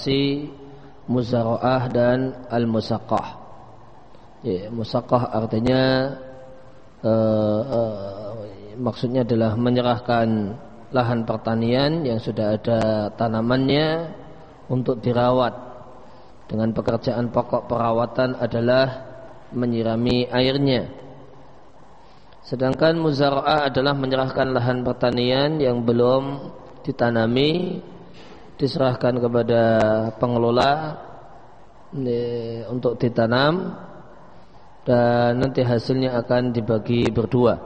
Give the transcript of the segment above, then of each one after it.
transaksi muzara'ah dan al-musaqah. Ya, musaqah artinya uh, uh, maksudnya adalah menyerahkan lahan pertanian yang sudah ada tanamannya untuk dirawat dengan pekerjaan pokok perawatan adalah menyirami airnya sedangkan muzara'ah adalah menyerahkan lahan pertanian yang belum ditanami diserahkan kepada pengelola untuk ditanam dan nanti hasilnya akan dibagi berdua.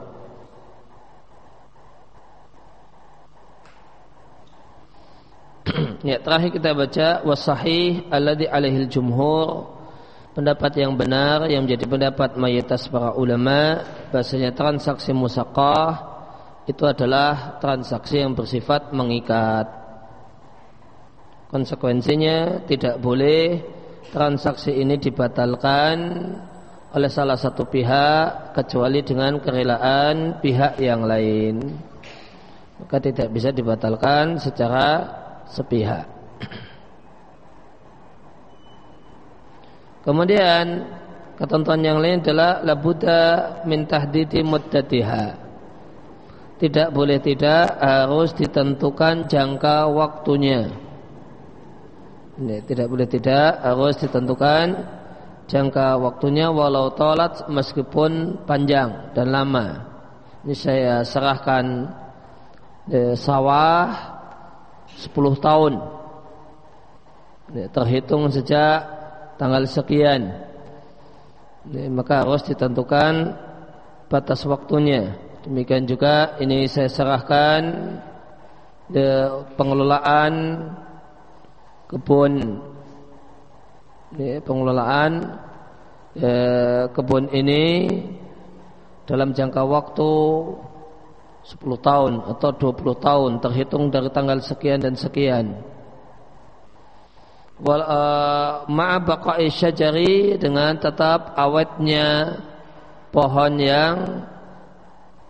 ya, terakhir kita baca wasahih alladhi alaihil jumhur pendapat yang benar yang menjadi pendapat mayoritas para ulama bahasanya transaksi musaqah itu adalah transaksi yang bersifat mengikat. Konsekuensinya tidak boleh transaksi ini dibatalkan oleh salah satu pihak kecuali dengan kerelaan pihak yang lain. Maka tidak bisa dibatalkan secara sepihak. Kemudian ketentuan yang lain adalah labuda min tahdidi muddatiha. Tidak boleh tidak harus ditentukan jangka waktunya ini tidak boleh tidak harus ditentukan jangka waktunya walau tolat meskipun panjang dan lama. Ini saya serahkan eh, sawah 10 tahun. Ini, terhitung sejak tanggal sekian. Ini, maka harus ditentukan batas waktunya. Demikian juga ini saya serahkan eh, pengelolaan kebun ya, pengelolaan ya, kebun ini dalam jangka waktu 10 tahun atau 20 tahun terhitung dari tanggal sekian dan sekian. Wal uh, ma'a baqa'i syajari dengan tetap awetnya pohon yang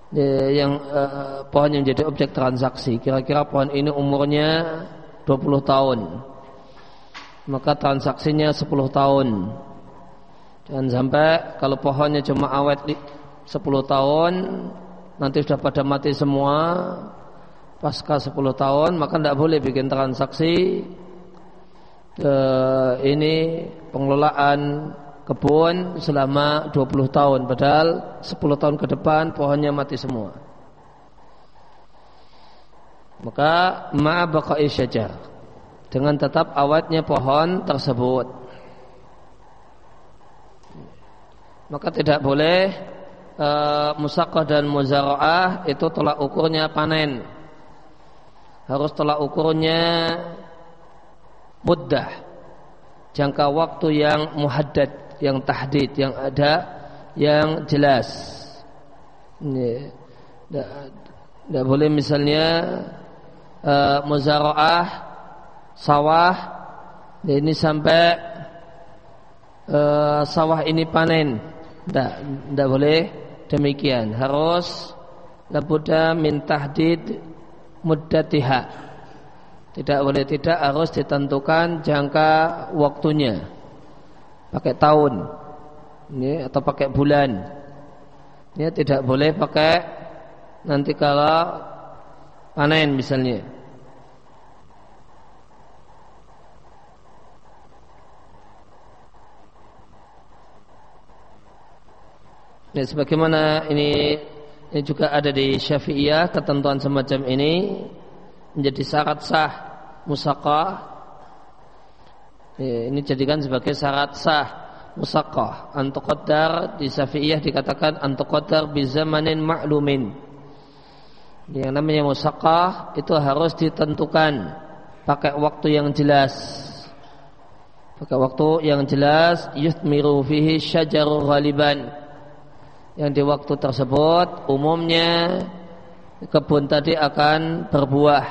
ya, yang uh, pohon yang jadi objek transaksi. Kira-kira pohon ini umurnya 20 tahun maka transaksinya 10 tahun. Jangan sampai kalau pohonnya cuma awet 10 tahun, nanti sudah pada mati semua, pasca 10 tahun, maka tidak boleh bikin transaksi eh, ini pengelolaan kebun selama 20 tahun. Padahal 10 tahun ke depan pohonnya mati semua. Maka ma baqa'i syajar dengan tetap awetnya pohon tersebut. Maka tidak boleh e, musaqah dan muzara'ah itu tolak ukurnya panen. Harus tolak ukurnya muddah. Jangka waktu yang muhaddad, yang tahdid, yang ada, yang jelas. Tidak boleh misalnya e, muzara'ah sawah ini sampai uh, sawah ini panen. Tidak tidak boleh demikian. Harus labuda min tahdid muddatiha. Tidak boleh tidak harus ditentukan jangka waktunya. Pakai tahun ini atau pakai bulan. Ini tidak boleh pakai nanti kalau panen misalnya Dan sebagaimana ini, ini juga ada di Syafi'iyah ketentuan semacam ini menjadi syarat sah musaqah. Ini jadikan sebagai syarat sah musaqah. Antuqaddar di Syafi'iyah dikatakan antuqaddar bi zamanin ma'lumin. Yang namanya musaqah itu harus ditentukan pakai waktu yang jelas. Pakai waktu yang jelas yuthmiru fihi syajaru ghaliban yang di waktu tersebut umumnya kebun tadi akan berbuah.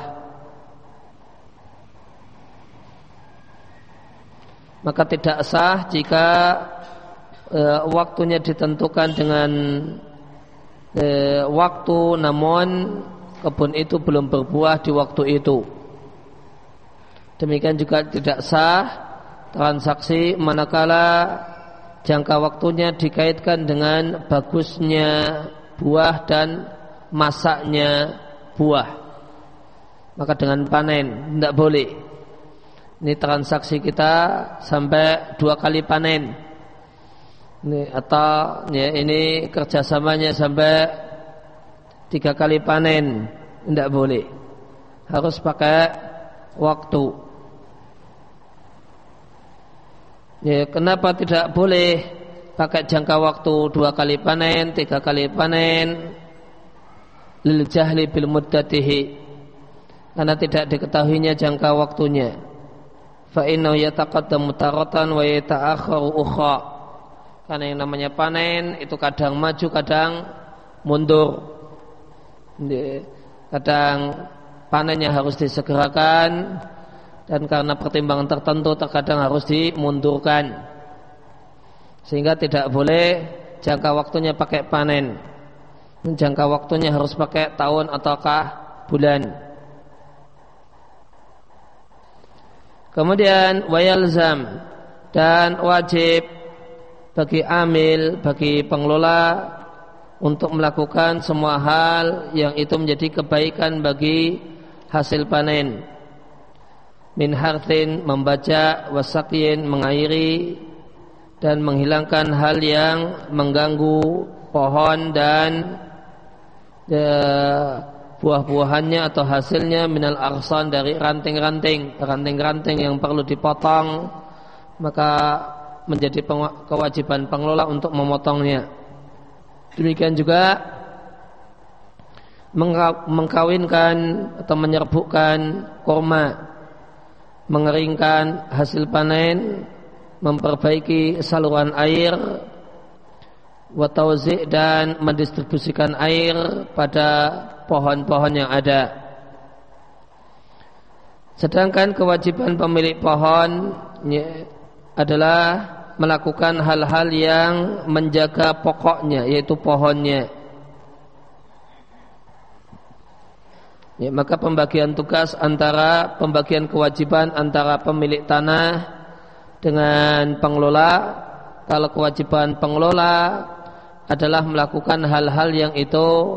Maka tidak sah jika e, waktunya ditentukan dengan e, waktu namun kebun itu belum berbuah di waktu itu. Demikian juga tidak sah transaksi manakala jangka waktunya dikaitkan dengan bagusnya buah dan masaknya buah. Maka dengan panen tidak boleh. Ini transaksi kita sampai dua kali panen. Ini atau ya, ini kerjasamanya sampai tiga kali panen tidak boleh. Harus pakai waktu. Ya, kenapa tidak boleh pakai jangka waktu dua kali panen, tiga kali panen? Lil jahli bil muddatihi. Karena tidak diketahuinya jangka waktunya. Fa innahu yataqaddamu taratan wa yata'akharu ukhra. Karena yang namanya panen itu kadang maju, kadang mundur. Kadang panennya harus disegerakan, dan karena pertimbangan tertentu terkadang harus dimundurkan. Sehingga tidak boleh jangka waktunya pakai panen. Jangka waktunya harus pakai tahun ataukah bulan. Kemudian wayalzam. Dan wajib bagi amil bagi pengelola untuk melakukan semua hal yang itu menjadi kebaikan bagi hasil panen min hartin membaca wasakin mengairi dan menghilangkan hal yang mengganggu pohon dan ya, buah-buahannya atau hasilnya minal arsan dari ranting-ranting ranting-ranting yang perlu dipotong maka menjadi kewajiban pengelola untuk memotongnya. Demikian juga mengkawinkan atau menyerbukkan kurma mengeringkan hasil panen, memperbaiki saluran air, watauzi dan mendistribusikan air pada pohon-pohon yang ada. Sedangkan kewajiban pemilik pohon adalah melakukan hal-hal yang menjaga pokoknya yaitu pohonnya Ya, maka pembagian tugas antara pembagian kewajiban antara pemilik tanah dengan pengelola. Kalau kewajiban pengelola adalah melakukan hal-hal yang itu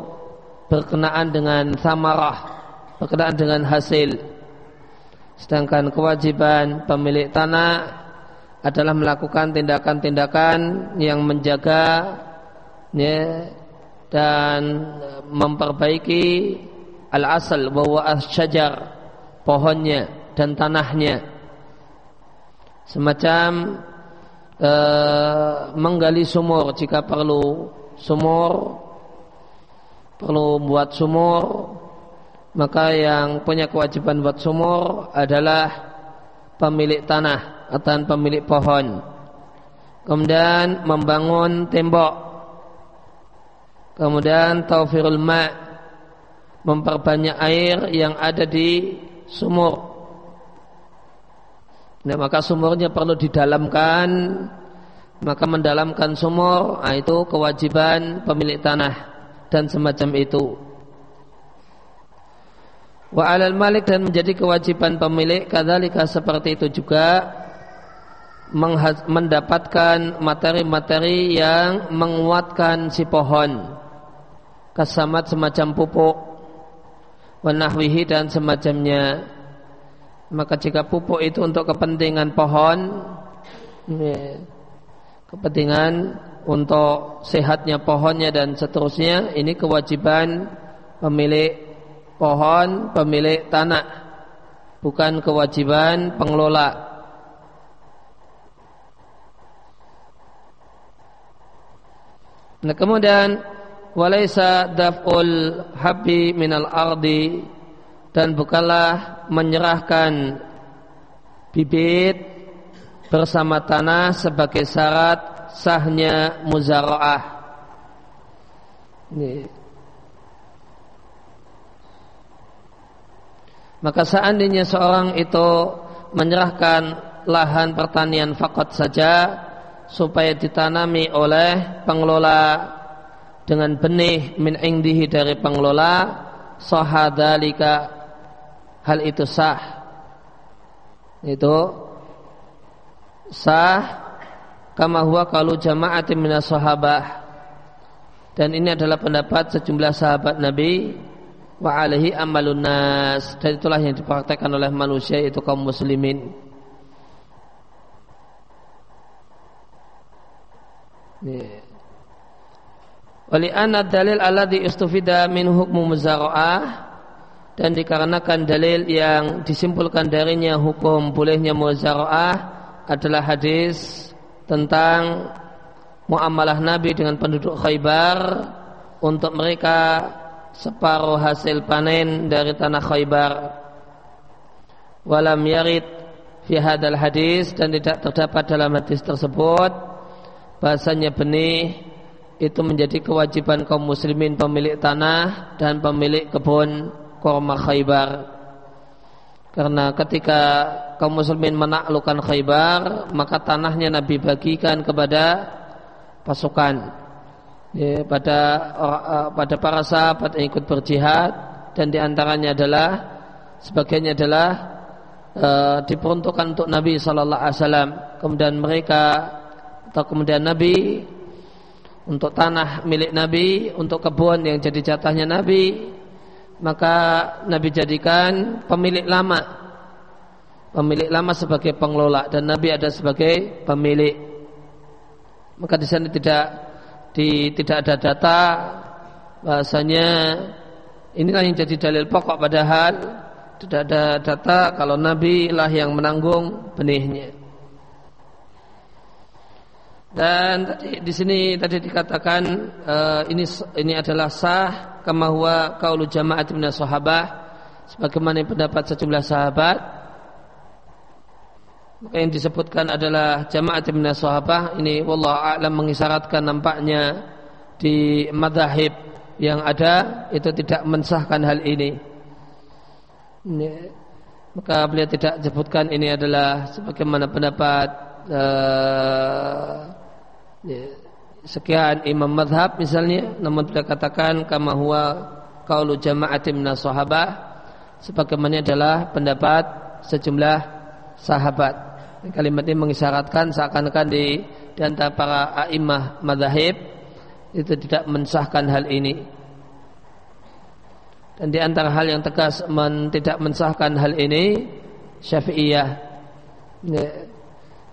berkenaan dengan samarah, berkenaan dengan hasil. Sedangkan kewajiban pemilik tanah adalah melakukan tindakan-tindakan yang menjaga ya, dan memperbaiki al-asal bahwa syajar pohonnya dan tanahnya semacam e, menggali sumur jika perlu sumur perlu buat sumur maka yang punya kewajiban buat sumur adalah pemilik tanah atau pemilik pohon. Kemudian membangun tembok. Kemudian taufirul ma' memperbanyak air yang ada di sumur. Nah, maka sumurnya perlu didalamkan, maka mendalamkan sumur nah itu kewajiban pemilik tanah dan semacam itu. Wa alal malik dan menjadi kewajiban pemilik kadzalika seperti itu juga mendapatkan materi-materi yang menguatkan si pohon kesamat semacam pupuk wanahwihi dan semacamnya. Maka jika pupuk itu untuk kepentingan pohon ya, kepentingan untuk sehatnya pohonnya dan seterusnya ini kewajiban pemilik pohon pemilik tanah bukan kewajiban pengelola. Nah kemudian walaisa daf'ul habbi minal ardi dan bukanlah menyerahkan bibit bersama tanah sebagai syarat sahnya muzaraah. Maka seandainya seorang itu menyerahkan lahan pertanian fakot saja supaya ditanami oleh pengelola dengan benih min ingdihi dari pengelola sahadalika hal itu sah. Itu sah kama huwa qalu jama'atin minas sahabah. Dan ini adalah pendapat sejumlah sahabat Nabi wa alaihi amalun nas. Dan itulah yang dipraktekkan oleh manusia itu kaum muslimin Wali anna dalil alladhi istufida min hukmu muzara'ah dan dikarenakan dalil yang disimpulkan darinya hukum bolehnya muzara'ah adalah hadis tentang muamalah Nabi dengan penduduk Khaybar untuk mereka separuh hasil panen dari tanah Khaybar. Walam yarid fi hadal hadis dan tidak terdapat dalam hadis tersebut bahasanya benih itu menjadi kewajiban kaum muslimin pemilik tanah dan pemilik kebun kurma Khaybar. Karena ketika kaum muslimin menaklukkan Khaybar, maka tanahnya Nabi bagikan kepada pasukan ya, pada uh, pada para sahabat yang ikut berjihad dan di antaranya adalah sebagiannya adalah uh, diperuntukkan untuk Nabi Shallallahu Alaihi. Kemudian mereka atau kemudian Nabi untuk tanah milik Nabi, untuk kebun yang jadi jatahnya Nabi, maka Nabi jadikan pemilik lama. Pemilik lama sebagai pengelola dan Nabi ada sebagai pemilik. Maka di sana tidak di, tidak ada data bahasanya. Inilah yang jadi dalil pokok padahal tidak ada data kalau Nabi lah yang menanggung benihnya dan tadi di sini tadi dikatakan uh, ini ini adalah sah kama huwa qaulu jama'at min sahabah. Sebagaimana pendapat sejumlah sahabat. Maka yang disebutkan adalah jamaat min sahabah. Ini wallahu a'lam mengisyaratkan nampaknya di madhahib yang ada itu tidak mensahkan hal ini. ini maka beliau tidak sebutkan ini adalah sebagaimana pendapat uh, sekian imam madhab misalnya namun tidak katakan kama huwa kaulu jama'atim sahabah sebagaimana adalah pendapat sejumlah sahabat. Kalimat ini mengisyaratkan seakan-akan di, di antara para a'imah madhab itu tidak mensahkan hal ini. Dan di antara hal yang tegas men, tidak mensahkan hal ini syafi'iyah. Ya,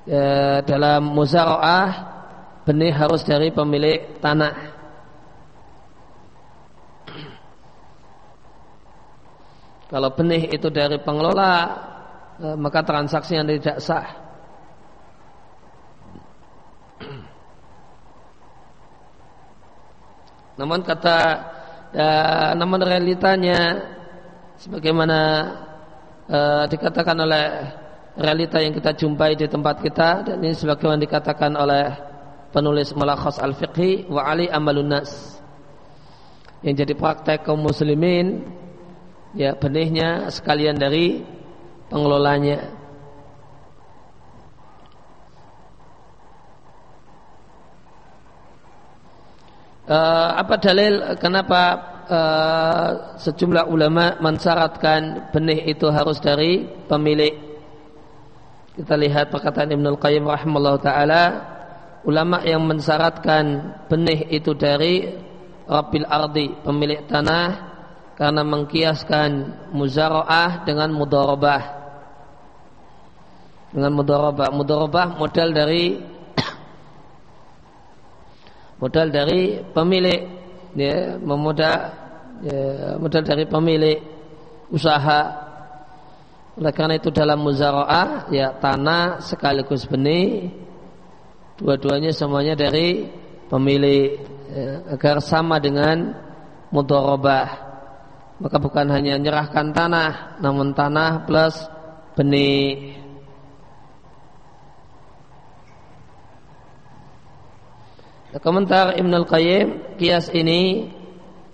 ya, dalam muzara'ah benih harus dari pemilik tanah. Kalau benih itu dari pengelola, eh, maka transaksinya tidak sah. Namun kata, ya, namun realitanya, sebagaimana uh, dikatakan oleh realita yang kita jumpai di tempat kita dan ini sebagaimana dikatakan oleh penulis Mulakhas Al-Fiqhi wa Ali Amalun Nas. Yang jadi praktek kaum muslimin ya benihnya sekalian dari pengelolanya. Uh, apa dalil kenapa uh, sejumlah ulama mensyaratkan benih itu harus dari pemilik? Kita lihat perkataan Ibnu Qayyim rahimahullah taala ulama yang mensyaratkan benih itu dari Rabbil Ardi, pemilik tanah karena mengkiaskan muzaraah dengan mudharabah. Dengan mudharabah, mudharabah modal dari modal dari pemilik ya, memodal ya, modal dari pemilik usaha. Oleh karena itu dalam muzaraah ya tanah sekaligus benih dua-duanya semuanya dari pemilik ya, agar sama dengan mudorobah maka bukan hanya menyerahkan tanah namun tanah plus benih. Komentar Ibn Al-Qayyim Kias ini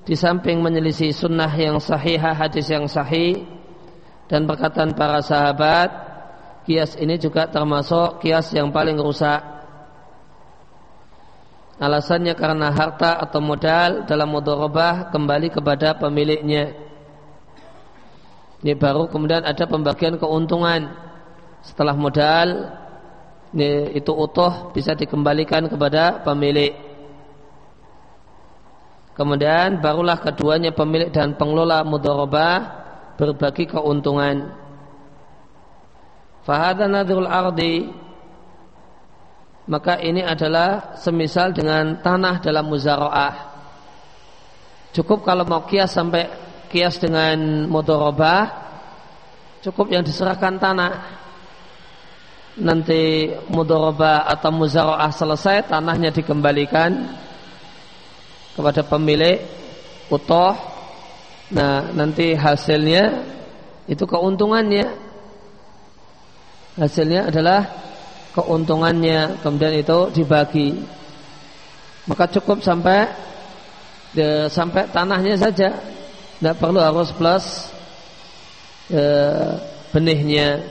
Di samping menyelisih sunnah yang sahih Hadis yang sahih Dan perkataan para sahabat Kias ini juga termasuk Kias yang paling rusak Alasannya karena harta atau modal dalam mudharabah kembali kepada pemiliknya. Ini baru kemudian ada pembagian keuntungan setelah modal itu utuh bisa dikembalikan kepada pemilik. Kemudian barulah keduanya pemilik dan pengelola mudharabah berbagi keuntungan. Fahadha nadhul ardi maka ini adalah semisal dengan tanah dalam muzaraah. Cukup kalau mau kias sampai kias dengan mudharabah cukup yang diserahkan tanah. Nanti mudharabah atau muzaraah selesai tanahnya dikembalikan kepada pemilik utuh. Nah nanti hasilnya itu keuntungannya. Hasilnya adalah keuntungannya kemudian itu dibagi maka cukup sampai de, sampai tanahnya saja tidak perlu harus plus e, benihnya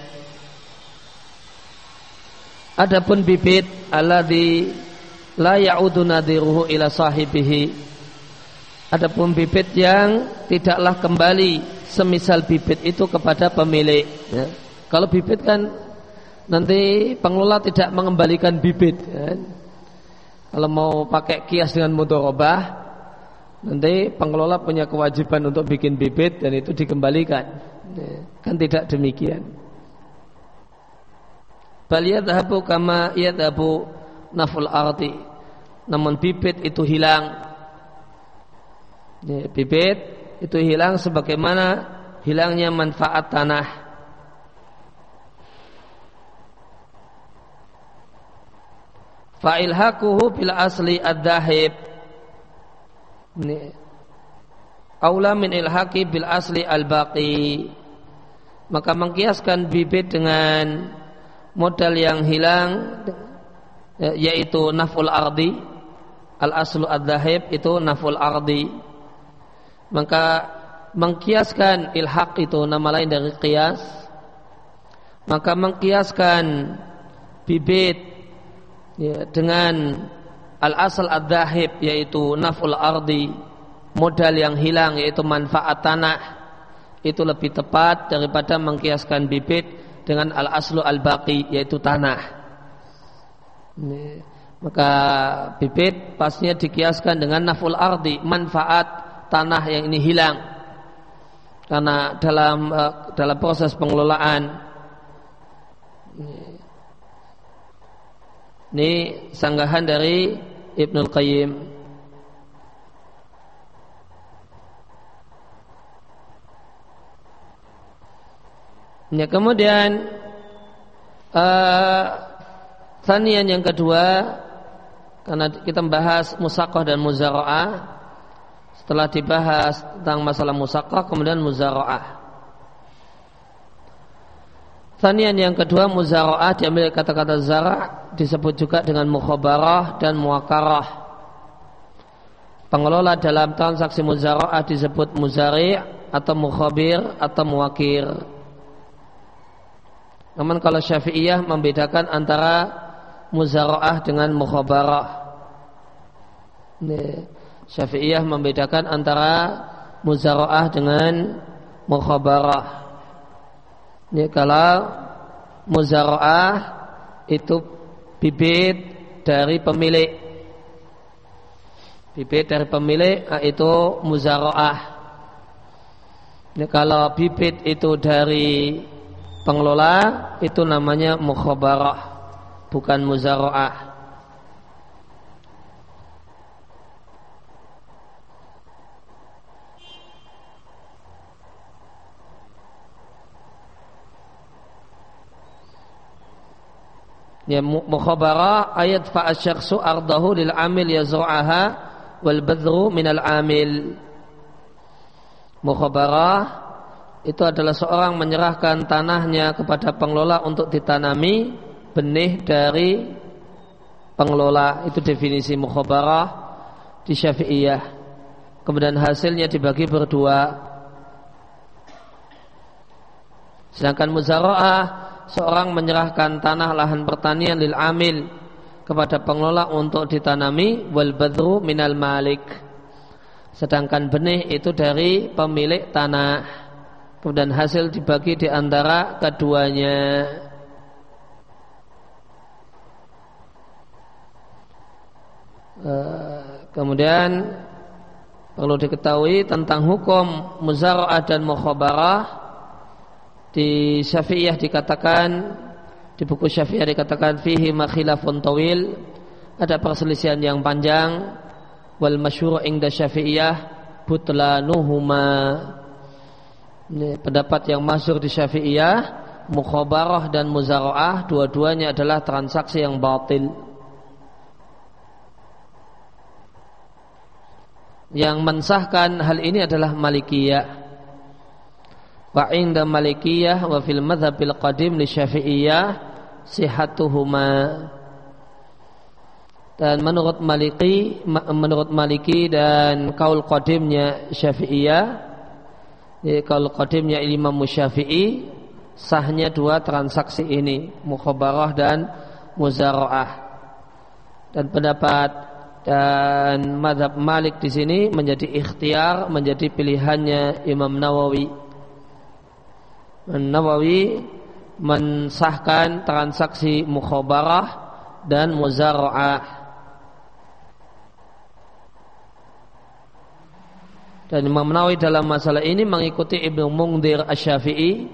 Adapun bibit alladzi la ya'udu nadiruhu ila sahibihi. Adapun bibit yang tidaklah kembali semisal bibit itu kepada pemilik. Ya. Kalau bibit kan nanti pengelola tidak mengembalikan bibit. Ya. Kalau mau pakai kias dengan mudorobah, nanti pengelola punya kewajiban untuk bikin bibit dan itu dikembalikan. Ya. Kan tidak demikian. Bal yadhabu kama yadhabu naful arti. Namun bibit itu hilang. Ya, bibit itu hilang sebagaimana hilangnya manfaat tanah. Fa'ilhaquhu bil asli ad-dahib. Aula min ilhaqi bil asli al-baqi. Maka mengkiaskan bibit dengan modal yang hilang ya, yaitu naful ardi al aslu ad-dahib itu naful ardi maka mengkiaskan ilhaq itu nama lain dari kias maka mengkiaskan bibit ya, dengan al asal ad-dahib yaitu naful ardi modal yang hilang yaitu manfaat tanah itu lebih tepat daripada mengkiaskan bibit dengan al aslu al baqi yaitu tanah. Ini. Maka bibit pasnya dikiaskan dengan naful ardi manfaat tanah yang ini hilang karena dalam uh, dalam proses pengelolaan ini sanggahan dari Ibnul Qayyim. Ya, kemudian uh, Tanian yang kedua karena kita membahas musakoh dan muzara'ah setelah dibahas tentang masalah musakoh kemudian muzara'ah Tanian yang kedua muzara'ah diambil kata-kata zara' disebut juga dengan mukhabarah dan muakarah pengelola dalam transaksi muzara'ah disebut muzari' atau mukhabir atau muwakir namun kalau Syafi'iyah membedakan antara muzara'ah dengan mukhabarah. Syafi'iyah membedakan antara muzara'ah dengan mukhabarah. Ini kalau muzara'ah itu bibit dari pemilik. Bibit dari pemilik itu muzara'ah. Ini kalau bibit itu dari pengelola itu namanya mukhabarah bukan muzaraah Ya mukhabarah ayat fa asyakhsu ardahu lil amil yazra'aha wal badru min al amil. Mukhabarah itu adalah seorang menyerahkan tanahnya kepada pengelola untuk ditanami benih dari pengelola. Itu definisi mukhabarah di Syafi'iyah. Kemudian hasilnya dibagi berdua. Sedangkan muzara'ah seorang menyerahkan tanah lahan pertanian lil amil kepada pengelola untuk ditanami wal badru minal malik. Sedangkan benih itu dari pemilik tanah. Kemudian hasil dibagi di antara keduanya. Eh, kemudian perlu diketahui tentang hukum muzara'ah dan mukhabarah di Syafi'iyah dikatakan di buku Syafi'iyah dikatakan fihi makhilafun tawil. Ada perselisihan yang panjang. Wal masyhur inda Syafi'iyah butlanuhuma. Ini pendapat yang masyhur di Syafi'iyah. Mukhabarah dan muzara'ah dua-duanya adalah transaksi yang batil. Yang mensahkan hal ini adalah Malikiyah. Wa inda Malikiyah wa fil madhabil qadim li Syafi'iyah sihatuhuma. Dan menurut Maliki menurut Maliki dan kaul qadimnya Syafi'iyah ya, kaul qadimnya Imam Syafi'i sahnya dua transaksi ini mukhabarah dan muzara'ah. Dan pendapat dan madhab Malik di sini menjadi ikhtiar menjadi pilihannya Imam Nawawi Nawawi mensahkan transaksi mukhabarah dan muzara'ah dan Imam Nawawi dalam masalah ini mengikuti Ibnu Mungdir Asy-Syafi'i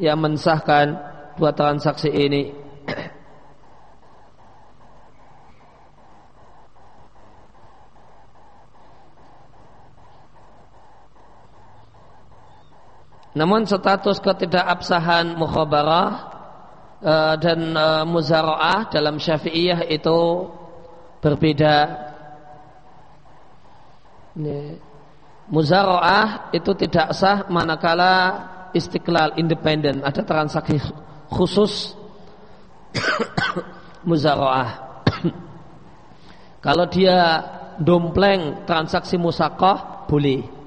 yang mensahkan dua transaksi ini Namun status ketidakabsahan mukhabarah uh, dan uh, muzaraah dalam Syafi'iyah itu berbeda. Muzaraah itu tidak sah manakala istiqlal independen ada transaksi khusus muzaraah. Kalau dia dompleng transaksi musakoh boleh.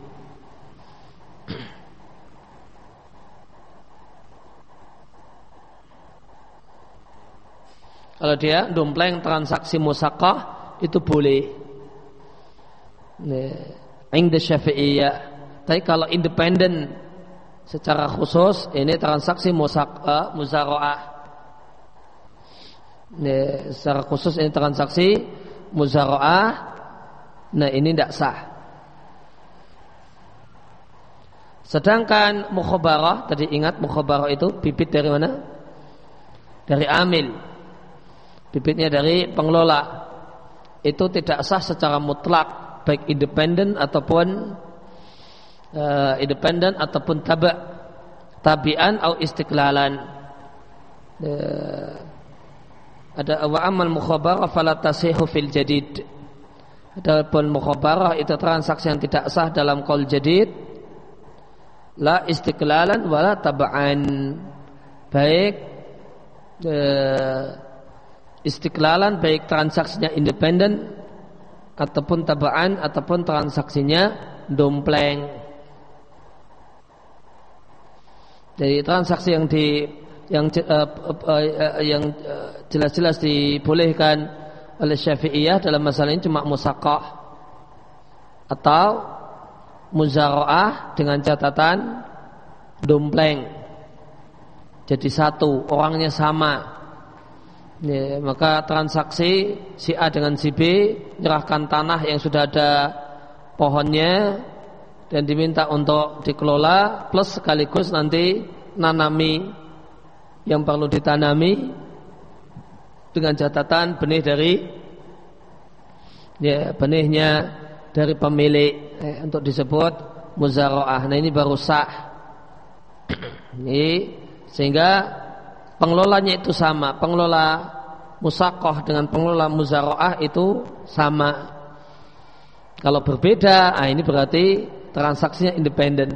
Kalau dia dompleng transaksi musakah itu boleh. Ingda syafi'iyah. Tapi kalau independen secara khusus ini transaksi musakah, muzaroah. Secara khusus ini transaksi muzaroah. Nah ini tidak sah. Sedangkan mukhabarah tadi ingat mukhabarah itu bibit dari mana? Dari amil bibitnya dari pengelola. Itu tidak sah secara mutlak baik independen ataupun uh, independen ataupun taba tabian atau istiqlalan. Uh, ada wa amal mukhabarah fala tasihu fil jadid. Adapun mukhabarah itu transaksi yang tidak sah dalam qaul jadid la istiqlalan wala tabaan baik uh, istiklalan baik transaksinya independen ataupun tabaan ataupun transaksinya dompleng. Jadi transaksi yang di yang uh, uh, yang jelas-jelas dibolehkan oleh Syafi'iyah dalam masalah ini cuma musaqah atau muzaraah dengan catatan dompleng. Jadi satu, orangnya sama, Ya, maka transaksi si A dengan si B menyerahkan tanah yang sudah ada pohonnya dan diminta untuk dikelola plus sekaligus nanti nanami yang perlu ditanami dengan catatan benih dari ya benihnya dari pemilik eh, untuk disebut muzaroah. Nah ini baru sah. Ini sehingga pengelolanya itu sama. Pengelola musakoh dengan pengelola muzaroah itu sama. Kalau berbeda ah ini berarti transaksinya independen.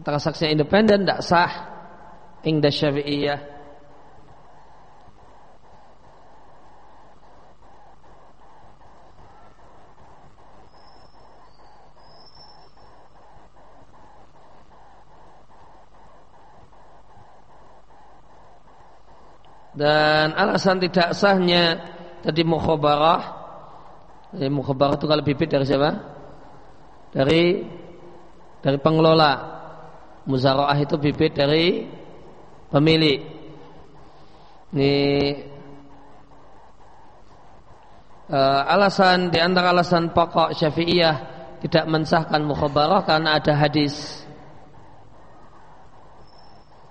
Transaksinya independen tidak sah. Ingda syafi'iyah dan alasan tidak sahnya tadi mukhabarah ya, mukhabarah itu kalau bibit dari siapa? Dari dari pengelola. Muzaraah itu bibit dari pemilik. Ini uh, alasan di antara alasan pokok Syafi'iyah tidak mensahkan mukhabarah karena ada hadis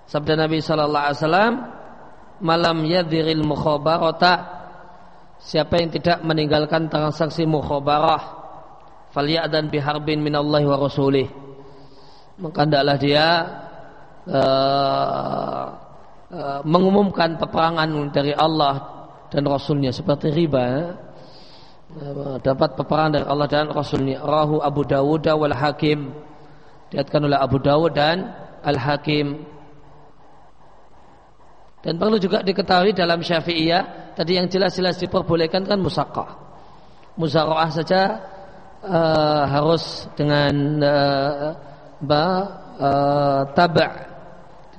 sabda Nabi sallallahu alaihi wasallam malam yadhiril mukhabarata. Siapa yang tidak meninggalkan transaksi mukhabarah falyadan biharbin minallahi wa rasulih. Maka hendaklah dia uh, uh, mengumumkan peperangan dari Allah dan Rasulnya. Seperti riba uh, dapat peperangan dari Allah dan Rasulnya. Rahu Abu Dawud wal Hakim. Diatkan oleh Abu Dawud dan Al Hakim dan perlu juga diketahui dalam Syafi'iyah tadi yang jelas-jelas diperbolehkan kan musakah musyawarah saja uh, harus dengan uh, ba uh, taba'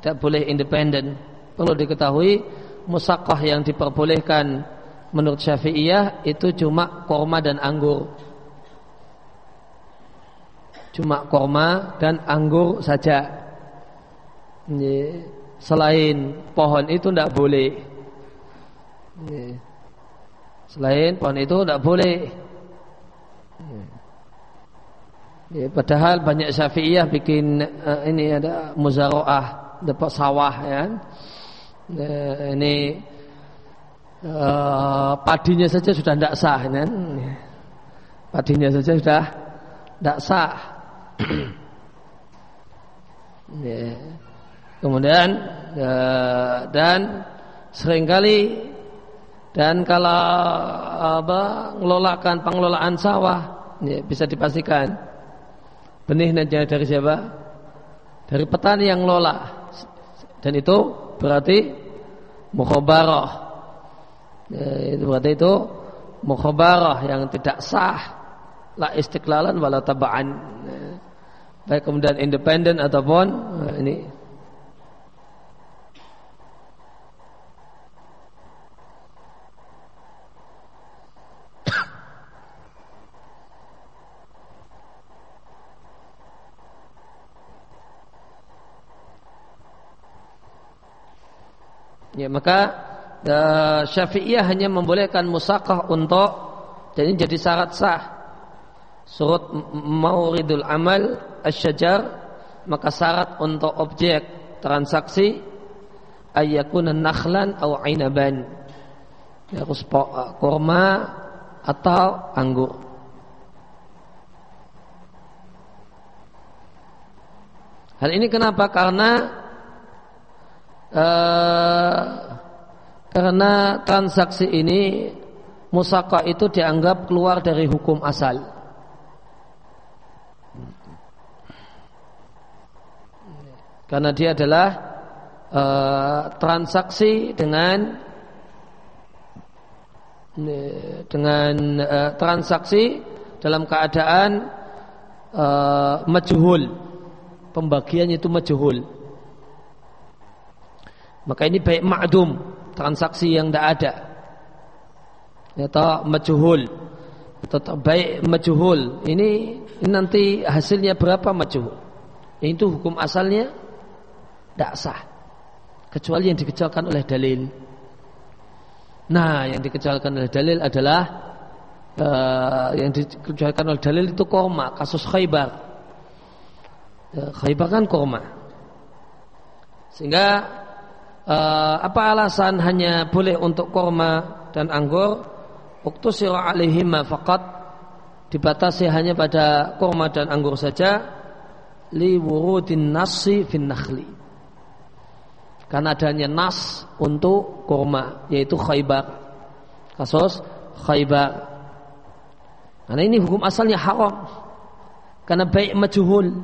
tidak boleh independen. Perlu diketahui musakah yang diperbolehkan menurut Syafi'iyah itu cuma korma dan anggur. Cuma korma dan anggur saja selain pohon itu tidak boleh selain pohon itu tidak boleh Ya, padahal banyak syafi'iyah bikin uh, ini ada muzaroah dapat sawah ya. Uh, ini uh, padinya saja sudah tidak sah kan. Padinya saja sudah tidak sah. ya. Kemudian uh, dan sering kali dan kalau apa ngelolakan pengelolaan sawah ya, bisa dipastikan Benihnya dari siapa? Dari petani yang lola. Dan itu berarti mukhabarah. Ya, itu berarti itu mukhabarah yang tidak sah. La istiqlalan wala taba'an. Ya. Baik kemudian independen ataupun nah, ini Ya, maka uh, Syafi'iyah hanya membolehkan musakah untuk jadi jadi syarat sah. Surut mauridul amal asyajar maka syarat untuk objek transaksi ayyakuna nakhlan atau ainaban. Ya, harus kurma atau anggur. Hal ini kenapa? Karena uh, karena transaksi ini musaka itu dianggap keluar dari hukum asal. Karena dia adalah uh, transaksi dengan dengan uh, transaksi dalam keadaan uh, majhul. Pembagiannya itu majhul. Maka ini baik ma'dum, transaksi yang tidak ada. Atau majhul. Atau baik majhul. Ini, nanti hasilnya berapa majhul. Itu hukum asalnya tidak sah. Kecuali yang dikecualikan oleh dalil. Nah, yang dikecualikan oleh dalil adalah uh, yang dikecualikan oleh dalil itu korma, kasus khaybar. Uh, khaybar kan korma. Sehingga uh, apa alasan hanya boleh untuk korma dan anggur? Uktusira alaihima faqat. Dibatasi hanya pada korma dan anggur saja. Li wurudin nasi fin nakhli. Karena adanya nas untuk korma yaitu khaybar. Kasus khaybar. Karena ini hukum asalnya haram. Karena baik majhul.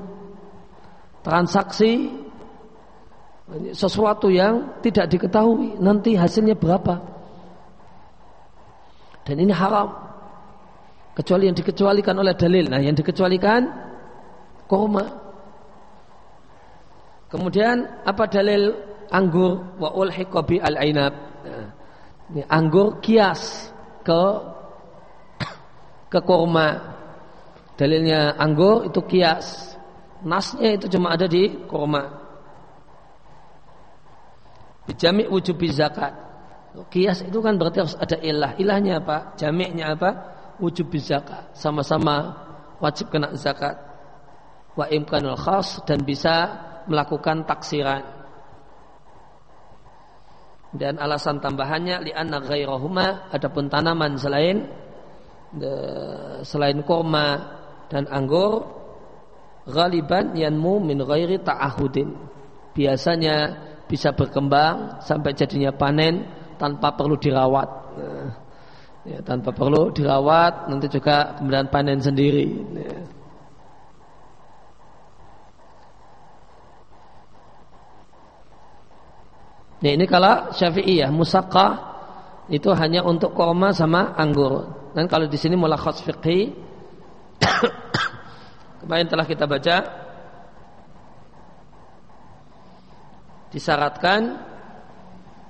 Transaksi sesuatu yang tidak diketahui. Nanti hasilnya berapa? Dan ini haram. Kecuali yang dikecualikan oleh dalil. Nah yang dikecualikan korma. Kemudian apa dalil? Anggur. Wa ulhiqa bi al ainab nah, ini anggur kias ke ke korma. Dalilnya anggur itu kias. Nasnya itu cuma ada di korma Bijami wujubi zakat. Kias itu kan berarti harus ada ilah. Ilahnya apa? Jamiknya apa? Wujub zakat. Sama-sama wajib kena zakat. Wa imkanul khas dan bisa melakukan taksiran. Dan alasan tambahannya li'anna ghairahuma adapun tanaman selain selain kurma dan anggur ghaliban yanmu min ghairi ta'ahudin. Biasanya bisa berkembang sampai jadinya panen tanpa perlu dirawat. Nah, ya, tanpa perlu dirawat nanti juga kemudian panen sendiri. Ya. Nah, ini kalau Syafi'iyah musakah itu hanya untuk koma sama anggur. Dan kalau di sini mulakhas fiqhi kemarin telah kita baca disyaratkan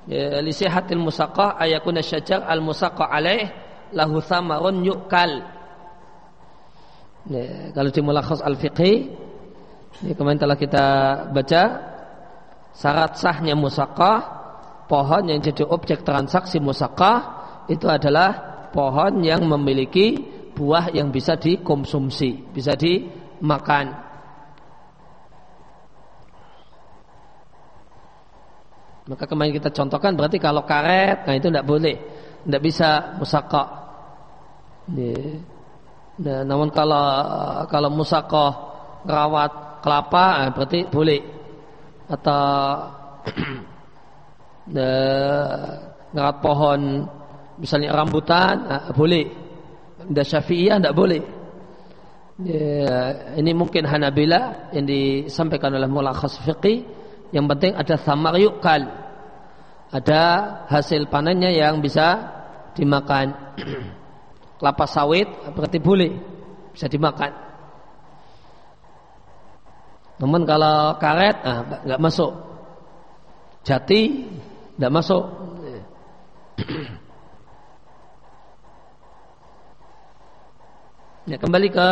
ya, li sihatil musaqah ayakuna syajar al musaqah alaih lahu thamarun yukal. Ya, kalau di mulakhas al fiqhi ini kemarin telah kita baca syarat sahnya musaqah pohon yang jadi objek transaksi musaqah itu adalah pohon yang memiliki buah yang bisa dikonsumsi bisa dimakan Maka kemarin kita contohkan berarti kalau karet, nah itu tidak boleh, tidak bisa musakah. Nah, namun kalau kalau musakah rawat kelapa, nah, berarti boleh. Atau nah, pohon, misalnya rambutan, nah, boleh. Dan syafi'iyah tidak boleh. Ya, ini mungkin Hanabila yang disampaikan oleh Mulakhas Fiqih yang penting ada samar yukal. Ada hasil panennya yang bisa dimakan. Kelapa sawit berarti boleh bisa dimakan. Namun kalau karet ah, nggak masuk. Jati nggak masuk. Ya, kembali ke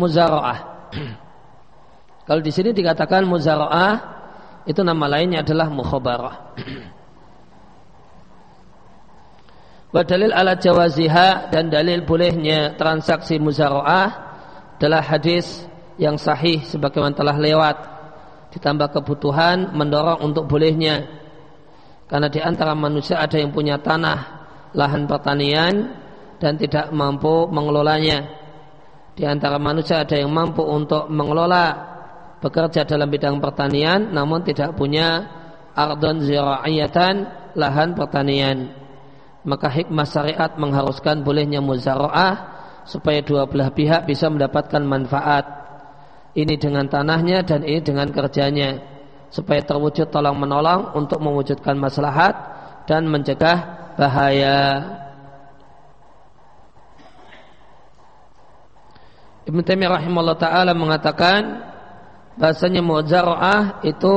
muzaraah. Kalau di sini dikatakan muzaraah itu nama lainnya adalah mukhabarah. Wa dalil ala jawaziha dan dalil bolehnya transaksi muzaraah adalah hadis yang sahih sebagaimana telah lewat. Ditambah kebutuhan mendorong untuk bolehnya. Karena di antara manusia ada yang punya tanah lahan pertanian dan tidak mampu mengelolanya. Di antara manusia ada yang mampu untuk mengelola bekerja dalam bidang pertanian namun tidak punya ardon zira'iyatan lahan pertanian. Maka hikmah syariat mengharuskan bolehnya muzara'ah supaya dua belah pihak bisa mendapatkan manfaat. Ini dengan tanahnya dan ini dengan kerjanya supaya terwujud tolong menolong untuk mewujudkan maslahat dan mencegah bahaya. Ibn Taimiyah rahimahullah taala mengatakan bahasanya mujara'ah itu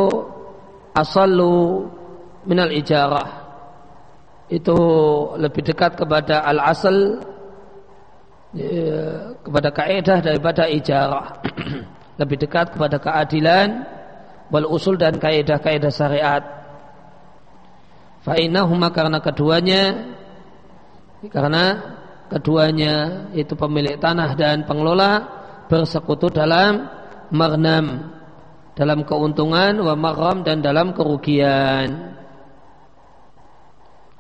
asalu minal ijarah. Itu lebih dekat kepada al asal ya, kepada kaidah daripada ijarah. Lebih dekat kepada keadilan wal usul dan kaidah-kaidah syariat. Fa'inahuma karena keduanya karena keduanya itu pemilik tanah dan pengelola bersekutu dalam maghnam dalam keuntungan wa maghram dan dalam kerugian.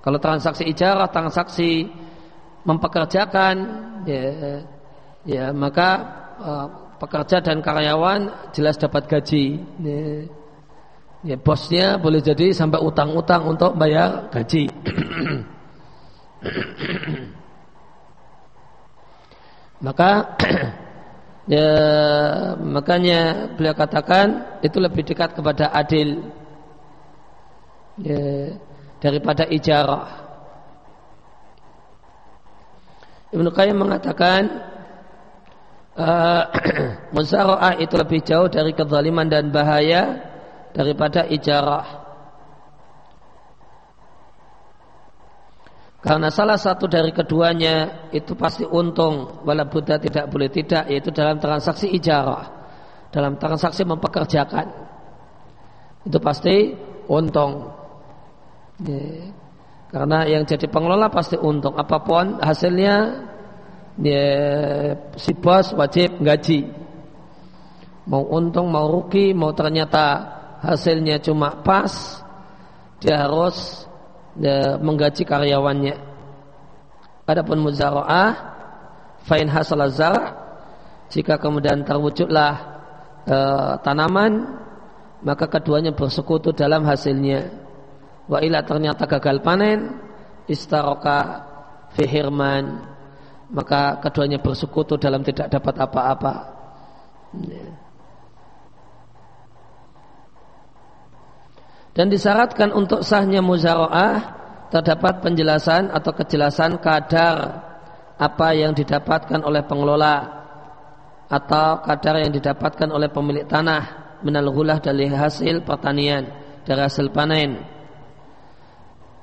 Kalau transaksi ijarah, transaksi mempekerjakan ya, ya maka uh, pekerja dan karyawan jelas dapat gaji. Ya, ya bosnya boleh jadi sampai utang-utang untuk bayar gaji. maka ya, makanya beliau katakan itu lebih dekat kepada adil. Ya, daripada ijarah. Ibnu Qayyim mengatakan uh, musara'ah itu lebih jauh dari kezaliman dan bahaya daripada ijarah Karena salah satu dari keduanya itu pasti untung, wala Buddha tidak boleh tidak, yaitu dalam transaksi ijarah, dalam transaksi mempekerjakan. Itu pasti untung. Ya. Karena yang jadi pengelola pasti untung. Apa pun hasilnya ya, si bos wajib gaji. Mau untung, mau rugi, mau ternyata hasilnya cuma pas, dia harus ya, menggaji karyawannya. Adapun muzara'ah, fain hasalazar, jika kemudian terwujudlah e, tanaman, maka keduanya bersekutu dalam hasilnya. Wa ila ternyata gagal panen istaroka fihirman maka keduanya bersekutu dalam tidak dapat apa-apa dan disyaratkan untuk sahnya muzaroah terdapat penjelasan atau kejelasan kadar apa yang didapatkan oleh pengelola atau kadar yang didapatkan oleh pemilik tanah minal dari hasil pertanian dari hasil panen.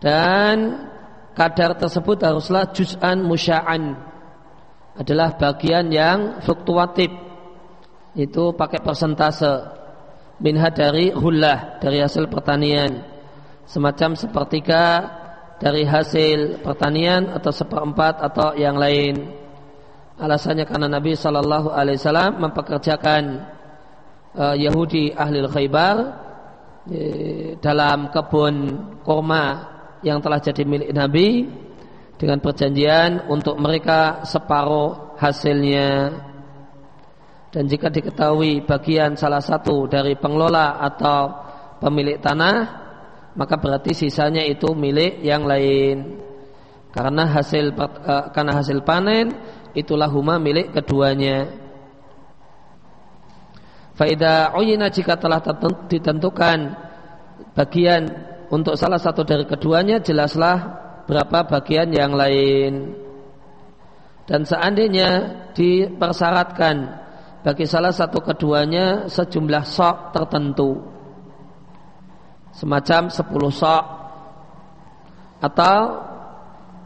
Dan kadar tersebut haruslah juz'an musya'an adalah bagian yang fluktuatif itu pakai persentase minha dari hullah dari hasil pertanian. Semacam sepertiga dari hasil pertanian atau seperempat atau yang lain. Alasannya karena Nabi Shallallahu Alaihi Wasallam mempekerjakan uh, Yahudi ahli Khaybar uh, dalam kebun kurma yang telah jadi milik Nabi dengan perjanjian untuk mereka separuh hasilnya dan jika diketahui bagian salah satu dari pengelola atau pemilik tanah maka berarti sisanya itu milik yang lain karena hasil eh, karena hasil panen itulah huma milik keduanya faida uyina jika telah ditentukan bagian untuk salah satu dari keduanya jelaslah berapa bagian yang lain. Dan seandainya dipersyaratkan bagi salah satu keduanya sejumlah sok tertentu. Semacam 10 sok. Atau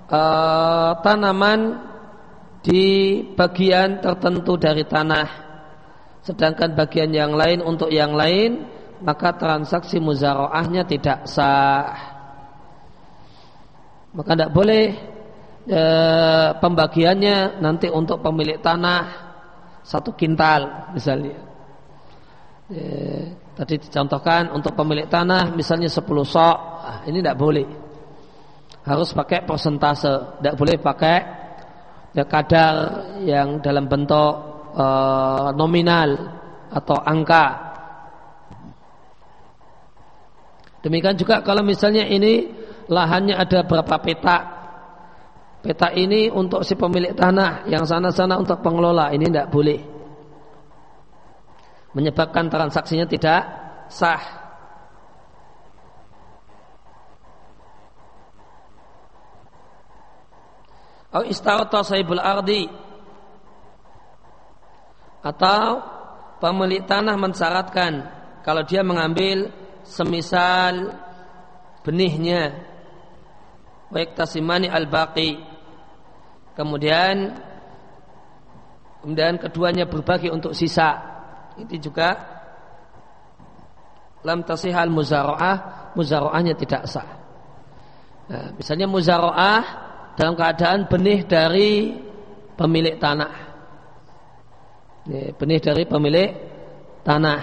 uh, tanaman di bagian tertentu dari tanah. Sedangkan bagian yang lain untuk yang lain maka transaksi muzaroahnya tidak sah. Maka tidak boleh e, pembagiannya nanti untuk pemilik tanah satu kintal misalnya. E, tadi dicontohkan untuk pemilik tanah misalnya 10 sok, ah, ini tidak boleh. Harus pakai persentase, tidak boleh pakai ya, kadar yang dalam bentuk e, nominal atau angka Demikian juga kalau misalnya ini lahannya ada berapa petak. Petak ini untuk si pemilik tanah, yang sana-sana untuk pengelola. Ini tidak boleh. Menyebabkan transaksinya tidak sah. Sahibul ardi atau pemilik tanah mensyaratkan kalau dia mengambil semisal benihnya baik tasimani al-baqi kemudian kemudian keduanya berbagi untuk sisa. Itu juga lam tasihal muzara'ah muzara'ahnya tidak sah. Nah, misalnya muzara'ah dalam keadaan benih dari pemilik tanah. Benih dari pemilik tanah.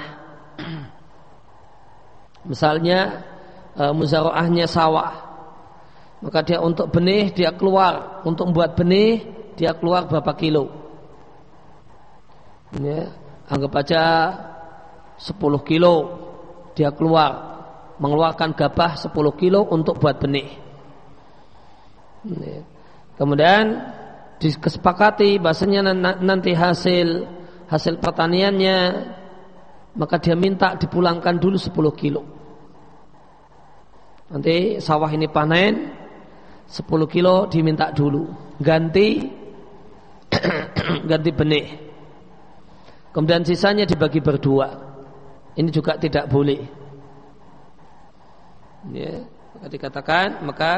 Misalnya e, muzaroahnya sawah. Maka dia untuk benih dia keluar untuk membuat benih dia keluar berapa kilo. Ya, anggap aja 10 kilo dia keluar mengeluarkan gabah 10 kilo untuk buat benih. Ya. Kemudian disepakati bahasanya nanti hasil hasil pertaniannya maka dia minta dipulangkan dulu 10 kilo. Nanti sawah ini panen 10 kilo diminta dulu. Ganti ganti benih. Kemudian sisanya dibagi berdua. Ini juga tidak boleh. Ya, maka dikatakan maka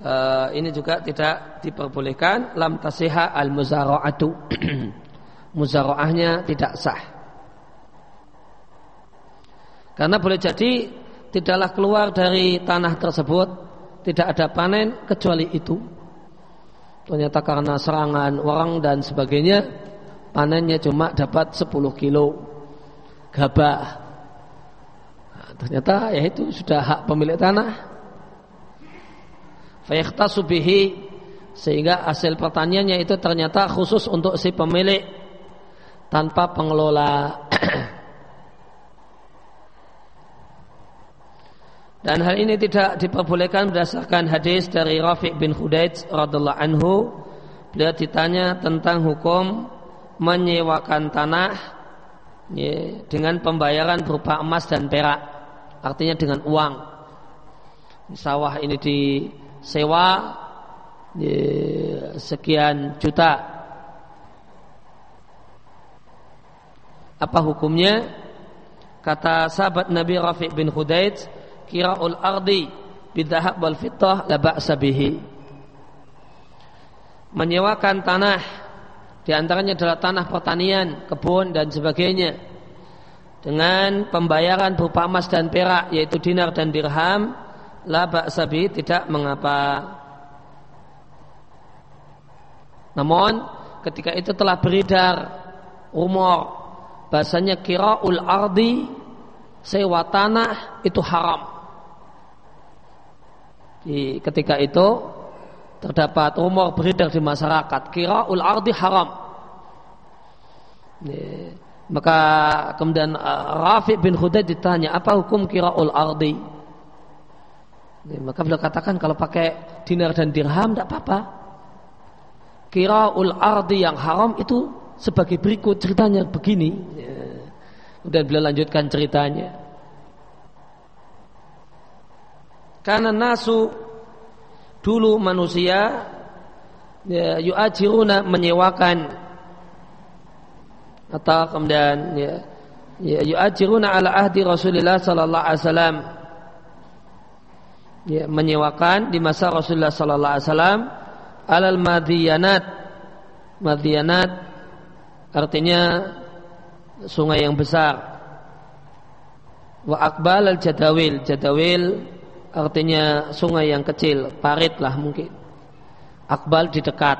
uh, ini juga tidak diperbolehkan lam tasiha al muzara'atu. Muzara'ahnya tidak sah. Karena boleh jadi tidaklah keluar dari tanah tersebut tidak ada panen kecuali itu. Ternyata karena serangan orang dan sebagainya, panennya cuma dapat 10 kilo gabah. Nah, ternyata ya itu sudah hak pemilik tanah. Fayaktasu bihi sehingga hasil pertaniannya itu ternyata khusus untuk si pemilik tanpa pengelola. Dan hal ini tidak diperbolehkan berdasarkan hadis dari Rafiq bin Khudaid radhiallahu anhu. Beliau ditanya tentang hukum menyewakan tanah ya, dengan pembayaran berupa emas dan perak. Artinya dengan uang. Sawah ini disewa sekian juta. Apa hukumnya? Kata sahabat Nabi Rafiq bin Khudaid, kira'ul ardi bidahab wal fittah la ba'sa. Menyewakan tanah di antaranya adalah tanah pertanian, kebun dan sebagainya dengan pembayaran berupa emas dan perak yaitu dinar dan dirham la ba'sa tidak mengapa. Namun ketika itu telah beredar rumor bahasanya kiraul ardi sewa tanah itu haram. Di, ketika itu terdapat rumor beredar di masyarakat kiraul ardi haram. Maka kemudian uh, Rafi bin Khudaid ditanya apa hukum kiraul ardi? Ini, maka beliau katakan kalau pakai dinar dan dirham tidak apa-apa kiraul ardi yang haram itu sebagai berikut ceritanya begini. Kemudian beliau lanjutkan ceritanya. Karena nasu dulu manusia ya, yu'ajiruna menyewakan. Atau kemudian ya, ya yu'ajiruna ala ahdi Rasulullah sallallahu alaihi wasallam. Ya, menyewakan di masa Rasulullah sallallahu alaihi wasallam alal madiyanat madiyanat artinya sungai yang besar. Wa akbal al jadawil jadawil artinya sungai yang kecil parit lah mungkin. Akbal di dekat.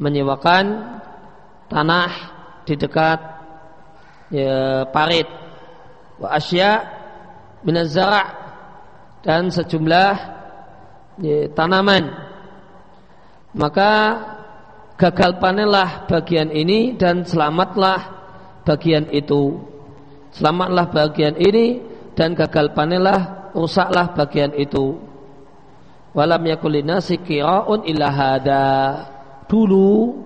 Menyewakan tanah di dekat ya, parit. Wa asya minazara dan sejumlah ya, tanaman. Maka gagal panenlah bagian ini dan selamatlah bagian itu. Selamatlah bagian ini dan gagal panenlah rusaklah bagian itu walam yakulina sikiraun ilahada dulu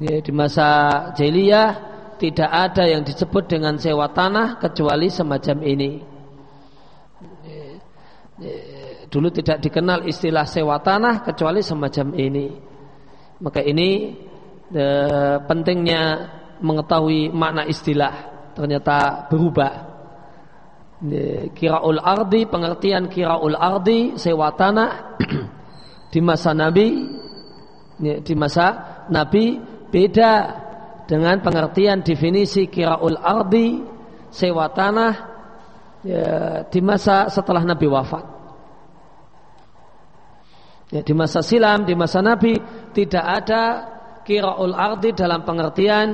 ya, di masa jahiliyah tidak ada yang disebut dengan sewa tanah kecuali semacam ini dulu tidak dikenal istilah sewa tanah kecuali semacam ini. Maka ini e, pentingnya mengetahui makna istilah ternyata berubah. Kiraul ardi pengertian kiraul ardi sewa tanah di masa Nabi di masa Nabi beda dengan pengertian definisi kiraul ardi sewa tanah e, di masa setelah Nabi wafat. Ya, di masa silam, di masa Nabi tidak ada kiraul ardi dalam pengertian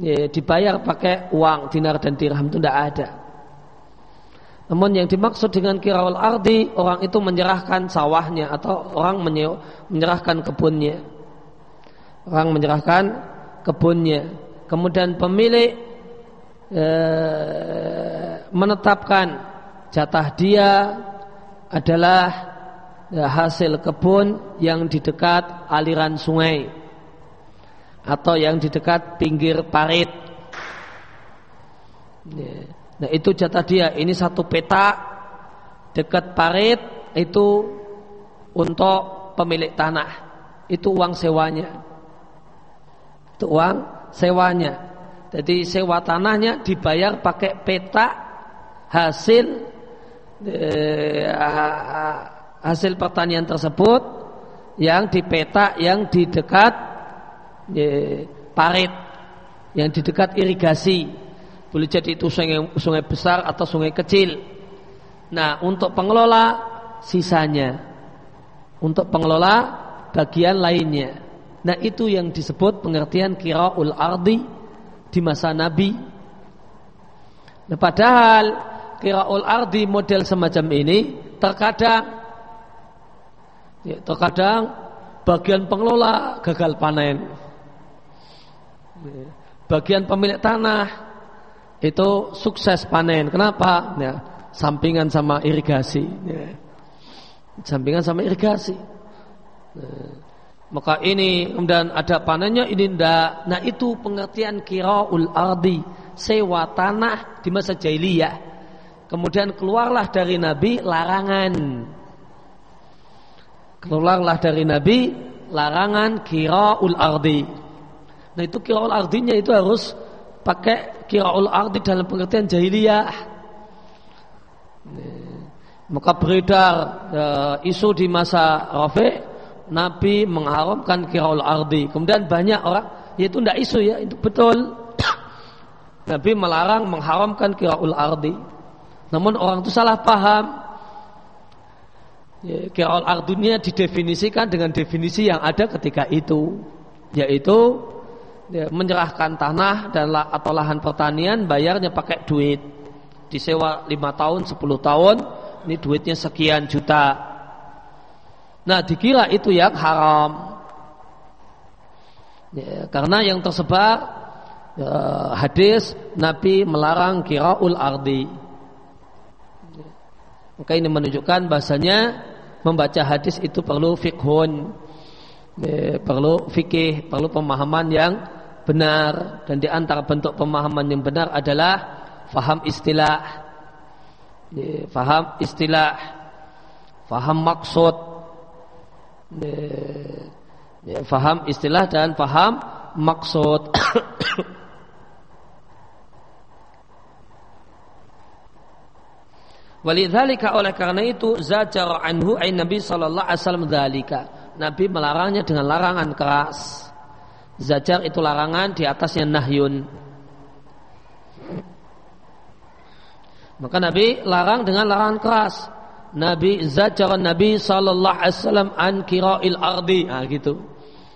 ya, dibayar pakai uang dinar dan dirham itu tidak ada. Namun yang dimaksud dengan kiraul ardi orang itu menyerahkan sawahnya atau orang menyerahkan kebunnya. Orang menyerahkan kebunnya. Kemudian pemilik eh, menetapkan jatah dia adalah Ya, hasil kebun yang di dekat aliran sungai atau yang di dekat pinggir parit. Ya, nah itu jatah dia. Ini satu peta dekat parit itu untuk pemilik tanah. Itu uang sewanya. Itu uang sewanya. Jadi sewa tanahnya dibayar pakai peta hasil eh, hasil pertanian tersebut yang di peta yang di dekat ya, parit yang di dekat irigasi boleh jadi itu sungai, sungai besar atau sungai kecil Nah, untuk pengelola sisanya. Untuk pengelola bagian lainnya. Nah, itu yang disebut pengertian kiraul ardi di masa Nabi. Nah, padahal kiraul ardi model semacam ini terkadang ya, terkadang bagian pengelola gagal panen. Bagian pemilik tanah itu sukses panen. Kenapa? Ya, sampingan sama irigasi. Ya. Sampingan sama irigasi. Nah, maka ini kemudian ada panennya ini ndak. Nah itu pengertian kiraul ardi sewa tanah di masa jahiliyah. Kemudian keluarlah dari Nabi larangan. Keluarlah dari Nabi larangan kiraul ardi. Nah itu kiraul ardinya itu harus pakai kiraul ardi dalam pengertian jahiliyah. Maka beredar e, isu di masa Rafi Nabi mengharamkan kiraul ardi. Kemudian banyak orang yaitu tidak isu ya itu betul. Nabi melarang mengharamkan kiraul ardi. Namun orang itu salah paham. Ya, kiraul ardunya didefinisikan dengan definisi yang ada ketika itu, yaitu ya, menyerahkan tanah dan atau lahan pertanian bayarnya pakai duit. Disewa lima tahun 10 tahun ini duitnya sekian juta. Nah dikira itu yang haram. Ya, karena yang tersebar ya, hadis Nabi melarang kiraul ardi. Maka ini menunjukkan bahasanya membaca hadis itu perlu fikhun. Ya, perlu fikih perlu pemahaman yang benar dan di antara bentuk pemahaman yang benar adalah faham istilah faham istilah faham maksud faham istilah dan faham maksud Walidzalika oleh karena itu zajar anhu ay Nabi sallallahu alaihi wasallam dzalika. Nabi melarangnya dengan larangan keras. Zajar itu larangan di atasnya nahyun. Maka Nabi larang dengan larangan keras. Nabi zajar Nabi sallallahu alaihi wasallam an kira'il ardi. Nah, gitu.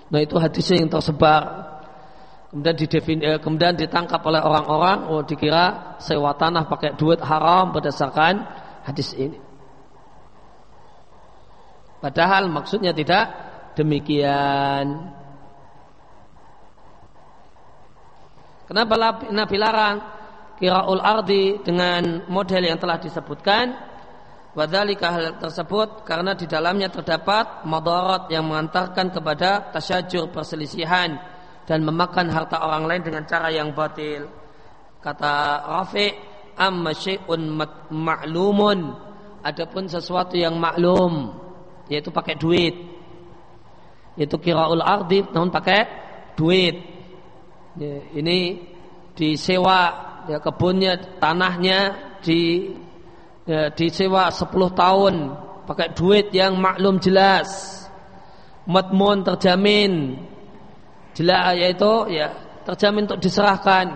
Nah, itu hadisnya yang tersebar. Kemudian didefin, eh, kemudian ditangkap oleh orang-orang, oh dikira sewa tanah pakai duit haram berdasarkan hadis ini. Padahal maksudnya tidak demikian. Kenapa Nabi larang kiraul ardi dengan model yang telah disebutkan? Wadhalika hal tersebut karena di dalamnya terdapat madarat yang mengantarkan kepada tasyajur perselisihan dan memakan harta orang lain dengan cara yang batil. Kata Rafi, amma syai'un ma'lumun. Adapun sesuatu yang maklum yaitu pakai duit. Yaitu kiraul ardi namun pakai duit ya, ini disewa ya, kebunnya tanahnya di ya, disewa 10 tahun. Pakai duit yang maklum jelas. Matmun terjamin. Jelas yaitu ya terjamin untuk diserahkan.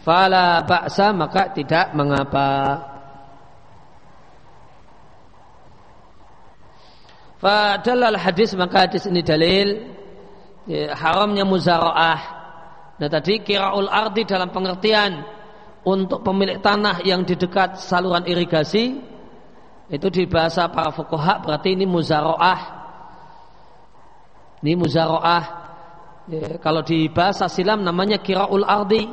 Fala ba'sa maka tidak mengapa. Fadalal hadis maka hadis ini dalil ya, haramnya muzaraah. Nah tadi kiraul ardi dalam pengertian untuk pemilik tanah yang di dekat saluran irigasi itu di bahasa para fukoha berarti ini muzaraah. Ini muzaraah. Ya, kalau di bahasa silam namanya kiraul ardi.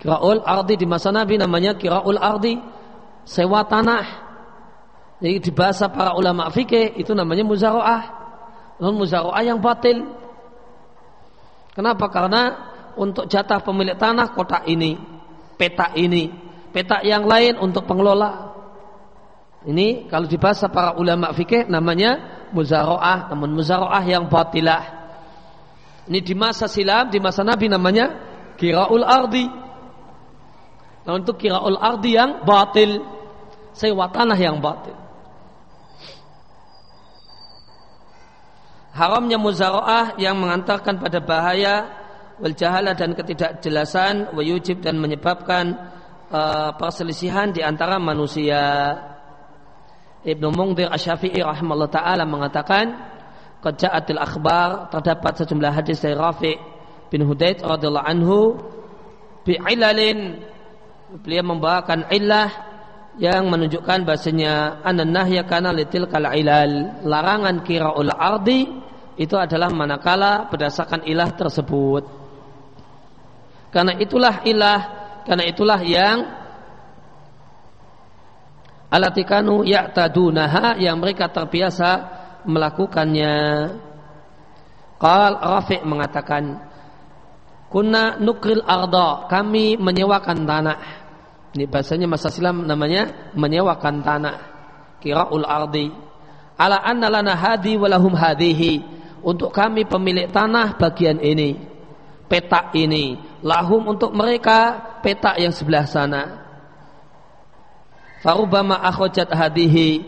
Kiraul ardi di masa Nabi namanya kiraul ardi sewa tanah. Jadi di bahasa para ulama fikih itu namanya muzaraah non muzaroah yang batil. Kenapa? Karena untuk jatah pemilik tanah kotak ini, petak ini, petak yang lain untuk pengelola. Ini kalau di bahasa para ulama fikih namanya muzaroah, namun muzaroah yang batilah. Ini di masa silam, di masa Nabi namanya kiraul ardi. Nah untuk kiraul ardi yang batil, sewa tanah yang batil. Haramnya muzaraah yang mengantarkan pada bahaya wal jahala dan ketidakjelasan wajib dan menyebabkan uh, perselisihan di antara manusia. Ibnu Mungdir Asy-Syafi'i rahimahullah taala mengatakan qad akhbar terdapat sejumlah hadis dari Rafi' bin Hudaid radhiyallahu anhu bi ilalin beliau membawakan illah yang menunjukkan bahasanya anan nahya kana litil kal ilal larangan kiraul ardi itu adalah manakala berdasarkan ilah tersebut. Karena itulah ilah karena itulah yang alatikanu ya'tadunaha yang mereka terbiasa melakukannya. Qal Rafi' mengatakan Kunna nukril arda Kami menyewakan tanah. Ini bahasanya masa silam namanya Menyewakan tanah Kira'ul ardi. Ala anna lana hadi walahum hadihi Untuk kami pemilik tanah bagian ini Petak ini Lahum untuk mereka Petak yang sebelah sana Farubama akhojat hadihi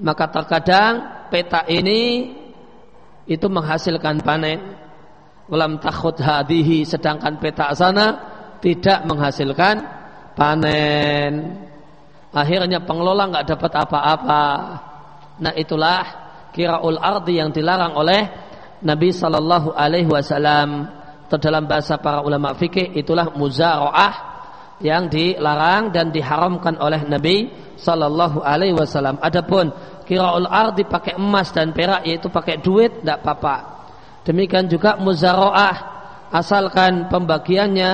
Maka terkadang petak ini Itu menghasilkan panen Walam takhut hadihi sedangkan petak sana tidak menghasilkan panen. Akhirnya pengelola nggak dapat apa-apa. Nah itulah kiraul ardi yang dilarang oleh Nabi Shallallahu Alaihi Wasallam. Dalam bahasa para ulama fikih itulah muzaroah yang dilarang dan diharamkan oleh Nabi Shallallahu Alaihi Wasallam. Adapun kiraul ardi pakai emas dan perak yaitu pakai duit tidak apa-apa. Demikian juga muzaroah asalkan pembagiannya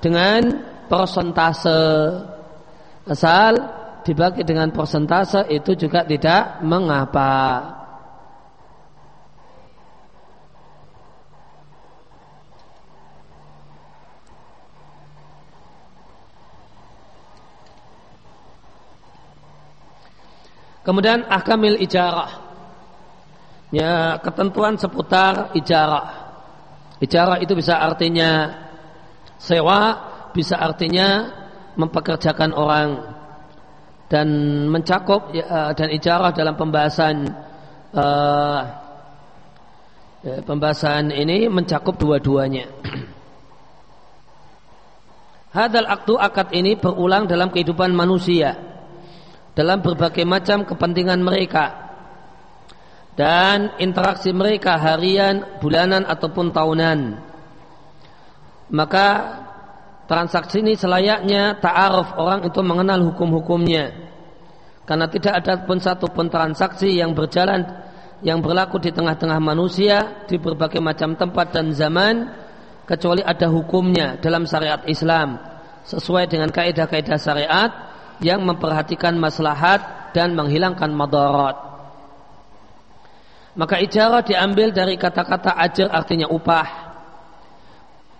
dengan persentase. Asal dibagi dengan persentase itu juga tidak mengapa. Kemudian akamil ijarah ya ketentuan seputar ijarah. Ijarah itu bisa artinya sewa, bisa artinya mempekerjakan orang dan mencakup ya, dan ijarah dalam pembahasan uh, ya, pembahasan ini mencakup dua-duanya. Hadal aktu akad ini berulang dalam kehidupan manusia dalam berbagai macam kepentingan mereka dan interaksi mereka harian, bulanan ataupun tahunan. Maka transaksi ini selayaknya ta'aruf orang itu mengenal hukum-hukumnya. Karena tidak ada pun satu pun transaksi yang berjalan yang berlaku di tengah-tengah manusia di berbagai macam tempat dan zaman kecuali ada hukumnya dalam syariat Islam sesuai dengan kaidah-kaidah syariat yang memperhatikan maslahat dan menghilangkan madarat. Maka ijarah diambil dari kata-kata ajar artinya upah.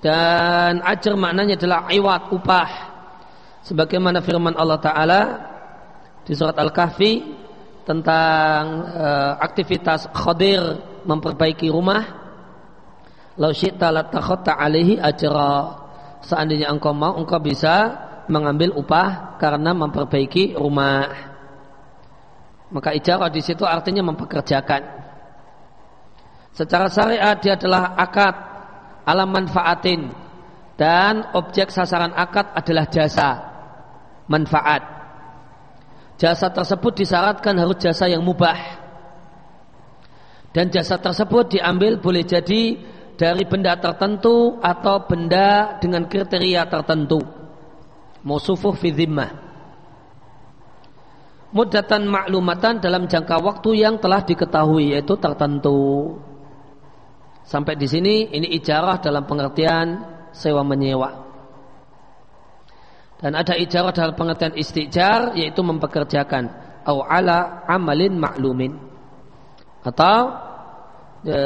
Dan ajar maknanya adalah iwat upah. Sebagaimana firman Allah Ta'ala di surat Al-Kahfi tentang uh, aktivitas khadir memperbaiki rumah. Lau syi'ta latakhotta alihi ajra. Seandainya engkau mau, engkau bisa mengambil upah karena memperbaiki rumah. Maka ijarah di situ artinya mempekerjakan. Secara syariat dia adalah akad alam manfaatin dan objek sasaran akad adalah jasa manfaat. Jasa tersebut disyaratkan harus jasa yang mubah. Dan jasa tersebut diambil boleh jadi dari benda tertentu atau benda dengan kriteria tertentu. Musufuh fi dhimmah. Mudatan maklumatan dalam jangka waktu yang telah diketahui yaitu tertentu. Sampai di sini ini ijarah dalam pengertian sewa menyewa. Dan ada ijarah dalam pengertian istijar yaitu mempekerjakan au ala amalin maklumin atau e,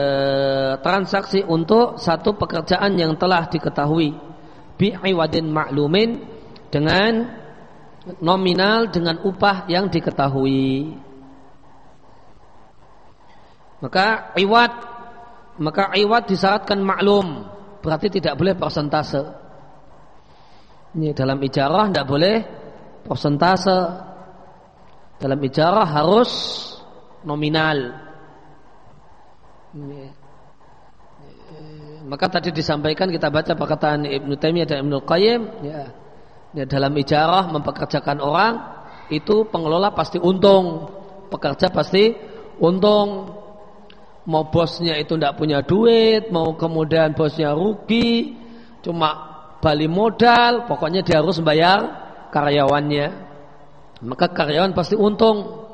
transaksi untuk satu pekerjaan yang telah diketahui bi'iwadin maklumin dengan nominal dengan upah yang diketahui. Maka iwad maka iwat disyaratkan maklum berarti tidak boleh persentase ini dalam ijarah tidak boleh persentase dalam ijarah harus nominal ini. maka tadi disampaikan kita baca perkataan Ibnu Taimiyah dan Ibnu Qayyim ya Ya, dalam ijarah mempekerjakan orang itu pengelola pasti untung, pekerja pasti untung. Mau bosnya itu tidak punya duit, mau kemudian bosnya rugi, cuma balik modal, pokoknya dia harus bayar karyawannya. Maka karyawan pasti untung.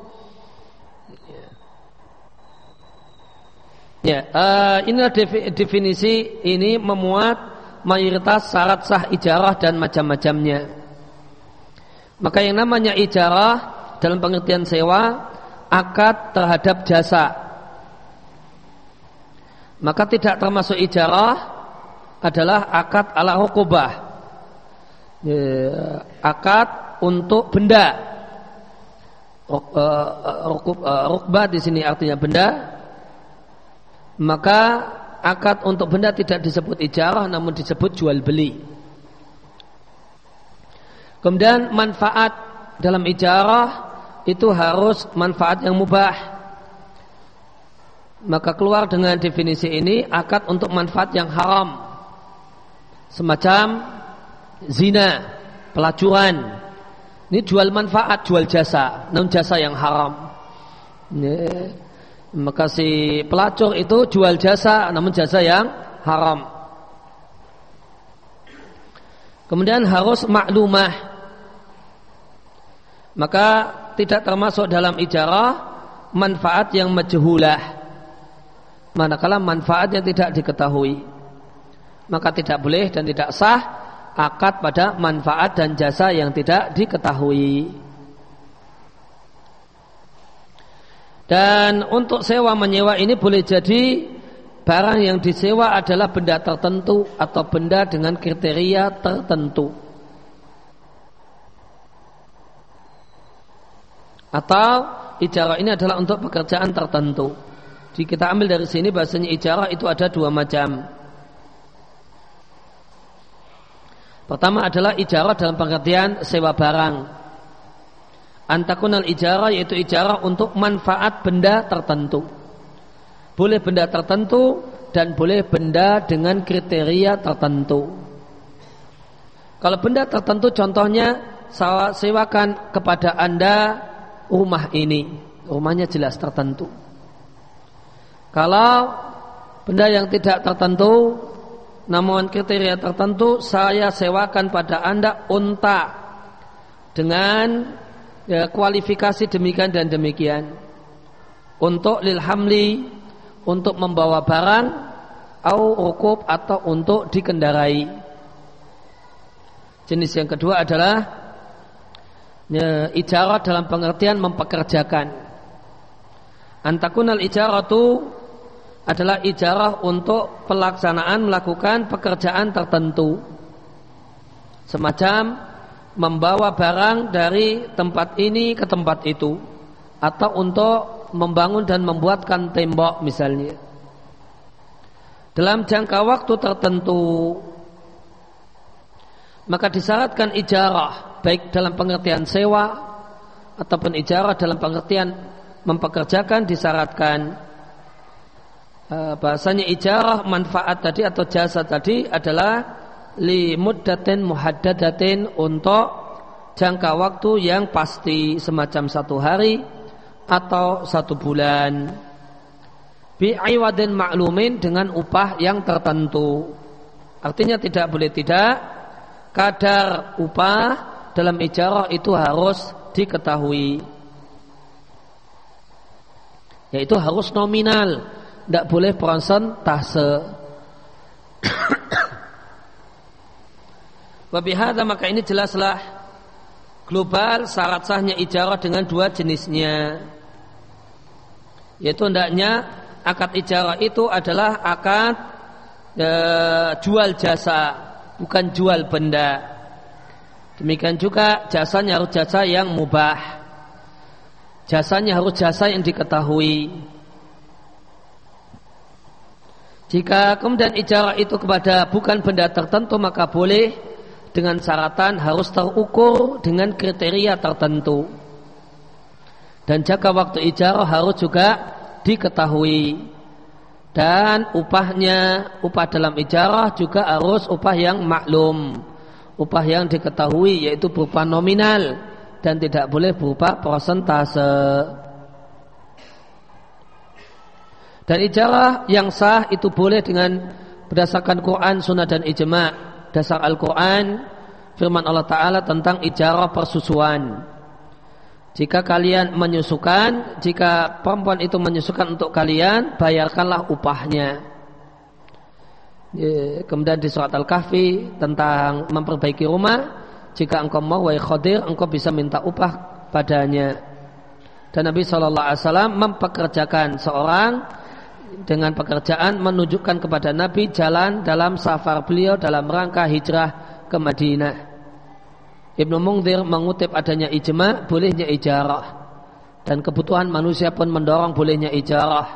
Ya, uh, inilah definisi ini memuat mayoritas syarat sah ijarah dan macam-macamnya. Maka yang namanya ijarah dalam pengertian sewa akad terhadap jasa. Maka tidak termasuk ijarah adalah akad ala hukubah. Akad untuk benda. Rukbah di sini artinya benda. Maka akad untuk benda tidak disebut ijarah namun disebut jual beli. Kemudian manfaat dalam ijarah itu harus manfaat yang mubah. Maka keluar dengan definisi ini akad untuk manfaat yang haram. Semacam zina, pelacuran. Ini jual manfaat, jual jasa, namun jasa yang haram. Ini, maka si pelacur itu jual jasa, namun jasa yang haram. Kemudian harus maklumah. Maka tidak termasuk dalam ijarah manfaat yang majhulah manakala manfaat yang tidak diketahui maka tidak boleh dan tidak sah akad pada manfaat dan jasa yang tidak diketahui dan untuk sewa menyewa ini boleh jadi barang yang disewa adalah benda tertentu atau benda dengan kriteria tertentu atau ijarah ini adalah untuk pekerjaan tertentu. Jadi kita ambil dari sini bahasanya ijarah itu ada dua macam. Pertama adalah ijarah dalam pengertian sewa barang. Antakunal ijarah yaitu ijarah untuk manfaat benda tertentu. Boleh benda tertentu dan boleh benda dengan kriteria tertentu. Kalau benda tertentu contohnya sewakan kepada Anda rumah ini rumahnya jelas tertentu kalau benda yang tidak tertentu namun kriteria tertentu saya sewakan pada anda unta dengan ya, kualifikasi demikian dan demikian untuk lil hamli untuk membawa barang au rukub atau untuk dikendarai jenis yang kedua adalah ya, ijarah dalam pengertian mempekerjakan. Antakunal ijaratu adalah ijarah untuk pelaksanaan melakukan pekerjaan tertentu. Semacam membawa barang dari tempat ini ke tempat itu atau untuk membangun dan membuatkan tembok misalnya. Dalam jangka waktu tertentu maka disyaratkan ijarah baik dalam pengertian sewa ataupun ijarah dalam pengertian mempekerjakan disyaratkan e, bahasanya ijarah manfaat tadi atau jasa tadi adalah li muddatin muhaddadatin untuk jangka waktu yang pasti semacam satu hari atau satu bulan. Bi'iwadin maklumin dengan upah yang tertentu. Artinya tidak boleh tidak kadar upah dalam ijarah itu harus diketahui. Yaitu harus nominal tidak boleh persentase Wabihada maka ini jelaslah global syarat sahnya ijarah dengan dua jenisnya yaitu hendaknya akad ijarah itu adalah akad e, jual jasa bukan jual benda Demikian juga jasanya harus jasa yang mubah. Jasanya harus jasa yang diketahui. Jika kemudian ijarah itu kepada bukan benda tertentu maka boleh dengan syaratan harus terukur dengan kriteria tertentu. Dan jaga waktu ijarah harus juga diketahui. Dan upahnya, upah dalam ijarah juga harus upah yang maklum upah yang diketahui yaitu berupa nominal dan tidak boleh berupa persentase. Dan ijarah yang sah itu boleh dengan berdasarkan Quran, Sunnah dan ijma. Dasar Al-Quran, firman Allah Ta'ala tentang ijarah persusuan. Jika kalian menyusukan, jika perempuan itu menyusukan untuk kalian, bayarkanlah upahnya. Kemudian di surat Al-Kahfi tentang memperbaiki rumah, jika engkau mau wahai khadir, engkau bisa minta upah padanya. Dan Nabi Shallallahu Alaihi Wasallam mempekerjakan seorang dengan pekerjaan menunjukkan kepada Nabi jalan dalam safar beliau dalam rangka hijrah ke Madinah. Ibnu Mungzir mengutip adanya ijma bolehnya ijarah dan kebutuhan manusia pun mendorong bolehnya ijarah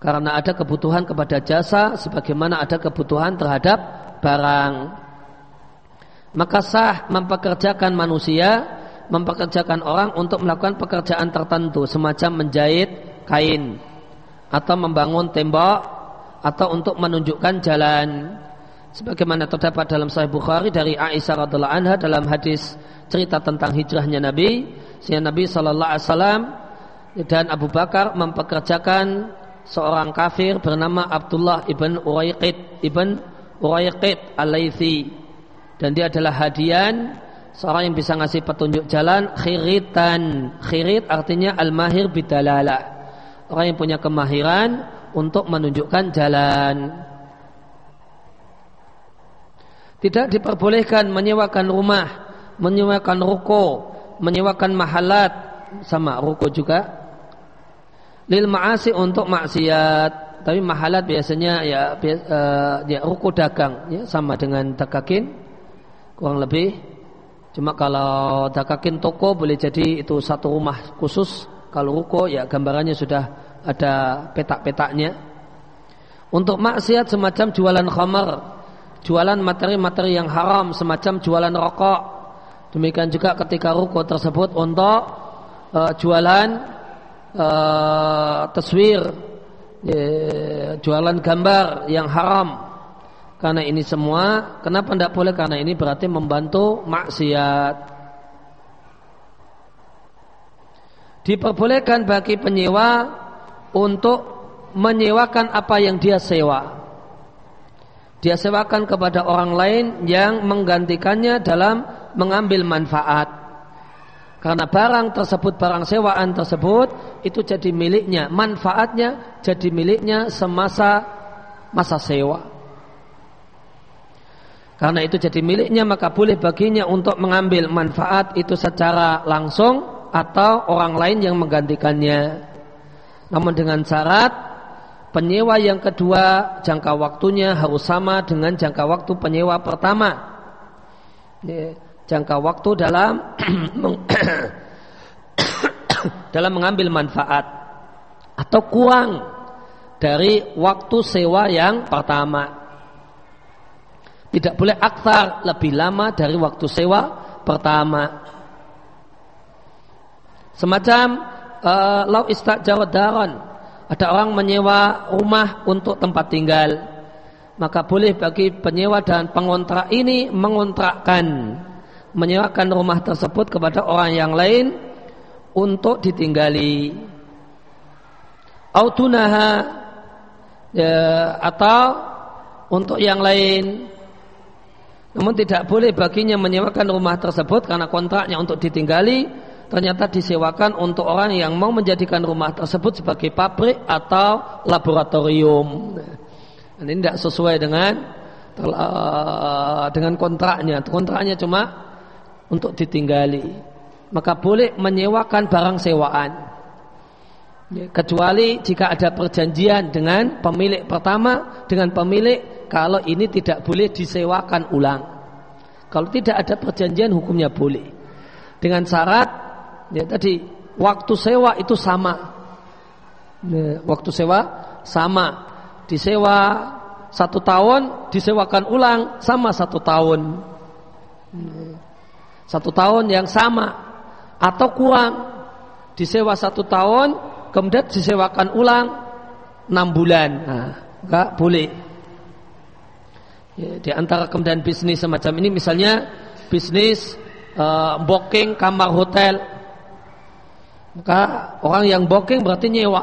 karena ada kebutuhan kepada jasa sebagaimana ada kebutuhan terhadap barang. Maka sah mempekerjakan manusia, mempekerjakan orang untuk melakukan pekerjaan tertentu semacam menjahit kain atau membangun tembok atau untuk menunjukkan jalan. Sebagaimana terdapat dalam Sahih Bukhari dari Aisyah radhiallahu anha dalam hadis cerita tentang hijrahnya Nabi, sehingga Nabi sallallahu alaihi wasallam dan Abu Bakar mempekerjakan seorang kafir bernama Abdullah ibn Uraiqid ibn Uraiqid al dan dia adalah hadian seorang yang bisa ngasih petunjuk jalan khiritan. Khirit artinya al-mahir bidalala orang yang punya kemahiran untuk menunjukkan jalan. Tidak diperbolehkan menyewakan rumah menyewakan ruko menyewakan mahalat. Sama ruko juga. Lil ma'asi untuk maksiat. Tapi mahalat biasanya ya ya ruko dagang ya sama dengan dagakin. Kurang lebih. Cuma kalau dagakin toko boleh jadi itu satu rumah khusus kalau ruko ya gambarannya sudah ada petak-petaknya. Untuk maksiat semacam jualan khamar jualan materi-materi yang haram semacam jualan rokok. Demikian juga ketika ruko tersebut untuk uh, jualan uh, taswir uh, jualan gambar yang haram. Karena ini semua kenapa tidak boleh? Karena ini berarti membantu maksiat diperbolehkan bagi penyewa untuk menyewakan apa yang dia sewa. Dia sewakan kepada orang lain yang menggantikannya dalam mengambil manfaat. Karena barang tersebut, barang sewaan tersebut itu jadi miliknya, manfaatnya jadi miliknya semasa masa sewa. Karena itu jadi miliknya maka boleh baginya untuk mengambil manfaat itu secara langsung atau orang lain yang menggantikannya. Namun dengan syarat penyewa yang kedua jangka waktunya harus sama dengan jangka waktu penyewa pertama. Jangka waktu dalam dalam mengambil manfaat atau kurang dari waktu sewa yang pertama. Tidak boleh aksar lebih lama dari waktu sewa pertama. Semacam uh, lau istajawad daron. Ada orang menyewa rumah untuk tempat tinggal. Maka boleh bagi penyewa dan pengontrak ini mengontrakkan menyewakan rumah tersebut kepada orang yang lain untuk ditinggali autunaha ya, atau untuk yang lain namun tidak boleh baginya menyewakan rumah tersebut karena kontraknya untuk ditinggali ternyata disewakan untuk orang yang mau menjadikan rumah tersebut sebagai pabrik atau laboratorium. ini tidak sesuai dengan dengan kontraknya. Kontraknya cuma untuk ditinggali maka boleh menyewakan barang sewaan ya, kecuali jika ada perjanjian dengan pemilik pertama dengan pemilik kalau ini tidak boleh disewakan ulang kalau tidak ada perjanjian hukumnya boleh dengan syarat ya tadi waktu sewa itu sama. Ya, waktu sewa sama. Disewa satu tahun disewakan ulang sama satu tahun. Ya satu tahun yang sama atau kurang. Disewa satu tahun kemudian disewakan ulang enam bulan. Nah, boleh. Ya, di antara kemudian bisnis semacam ini misalnya bisnis uh, booking kamar hotel. Maka orang yang booking berarti nyewa.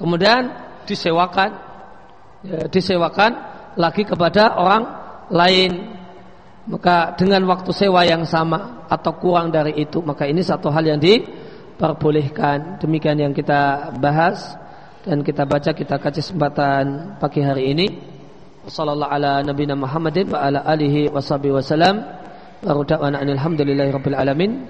Kemudian disewakan, ya, disewakan lagi kepada orang lain. Maka dengan waktu sewa yang sama atau kurang dari itu, maka ini satu hal yang diperbolehkan. Demikian yang kita bahas dan kita baca kita kasih kesempatan pagi hari ini sallallahu ala nabiyina Muhammadin wa ala alihi wasallam wa da'wana alhamdulillahi rabbil alamin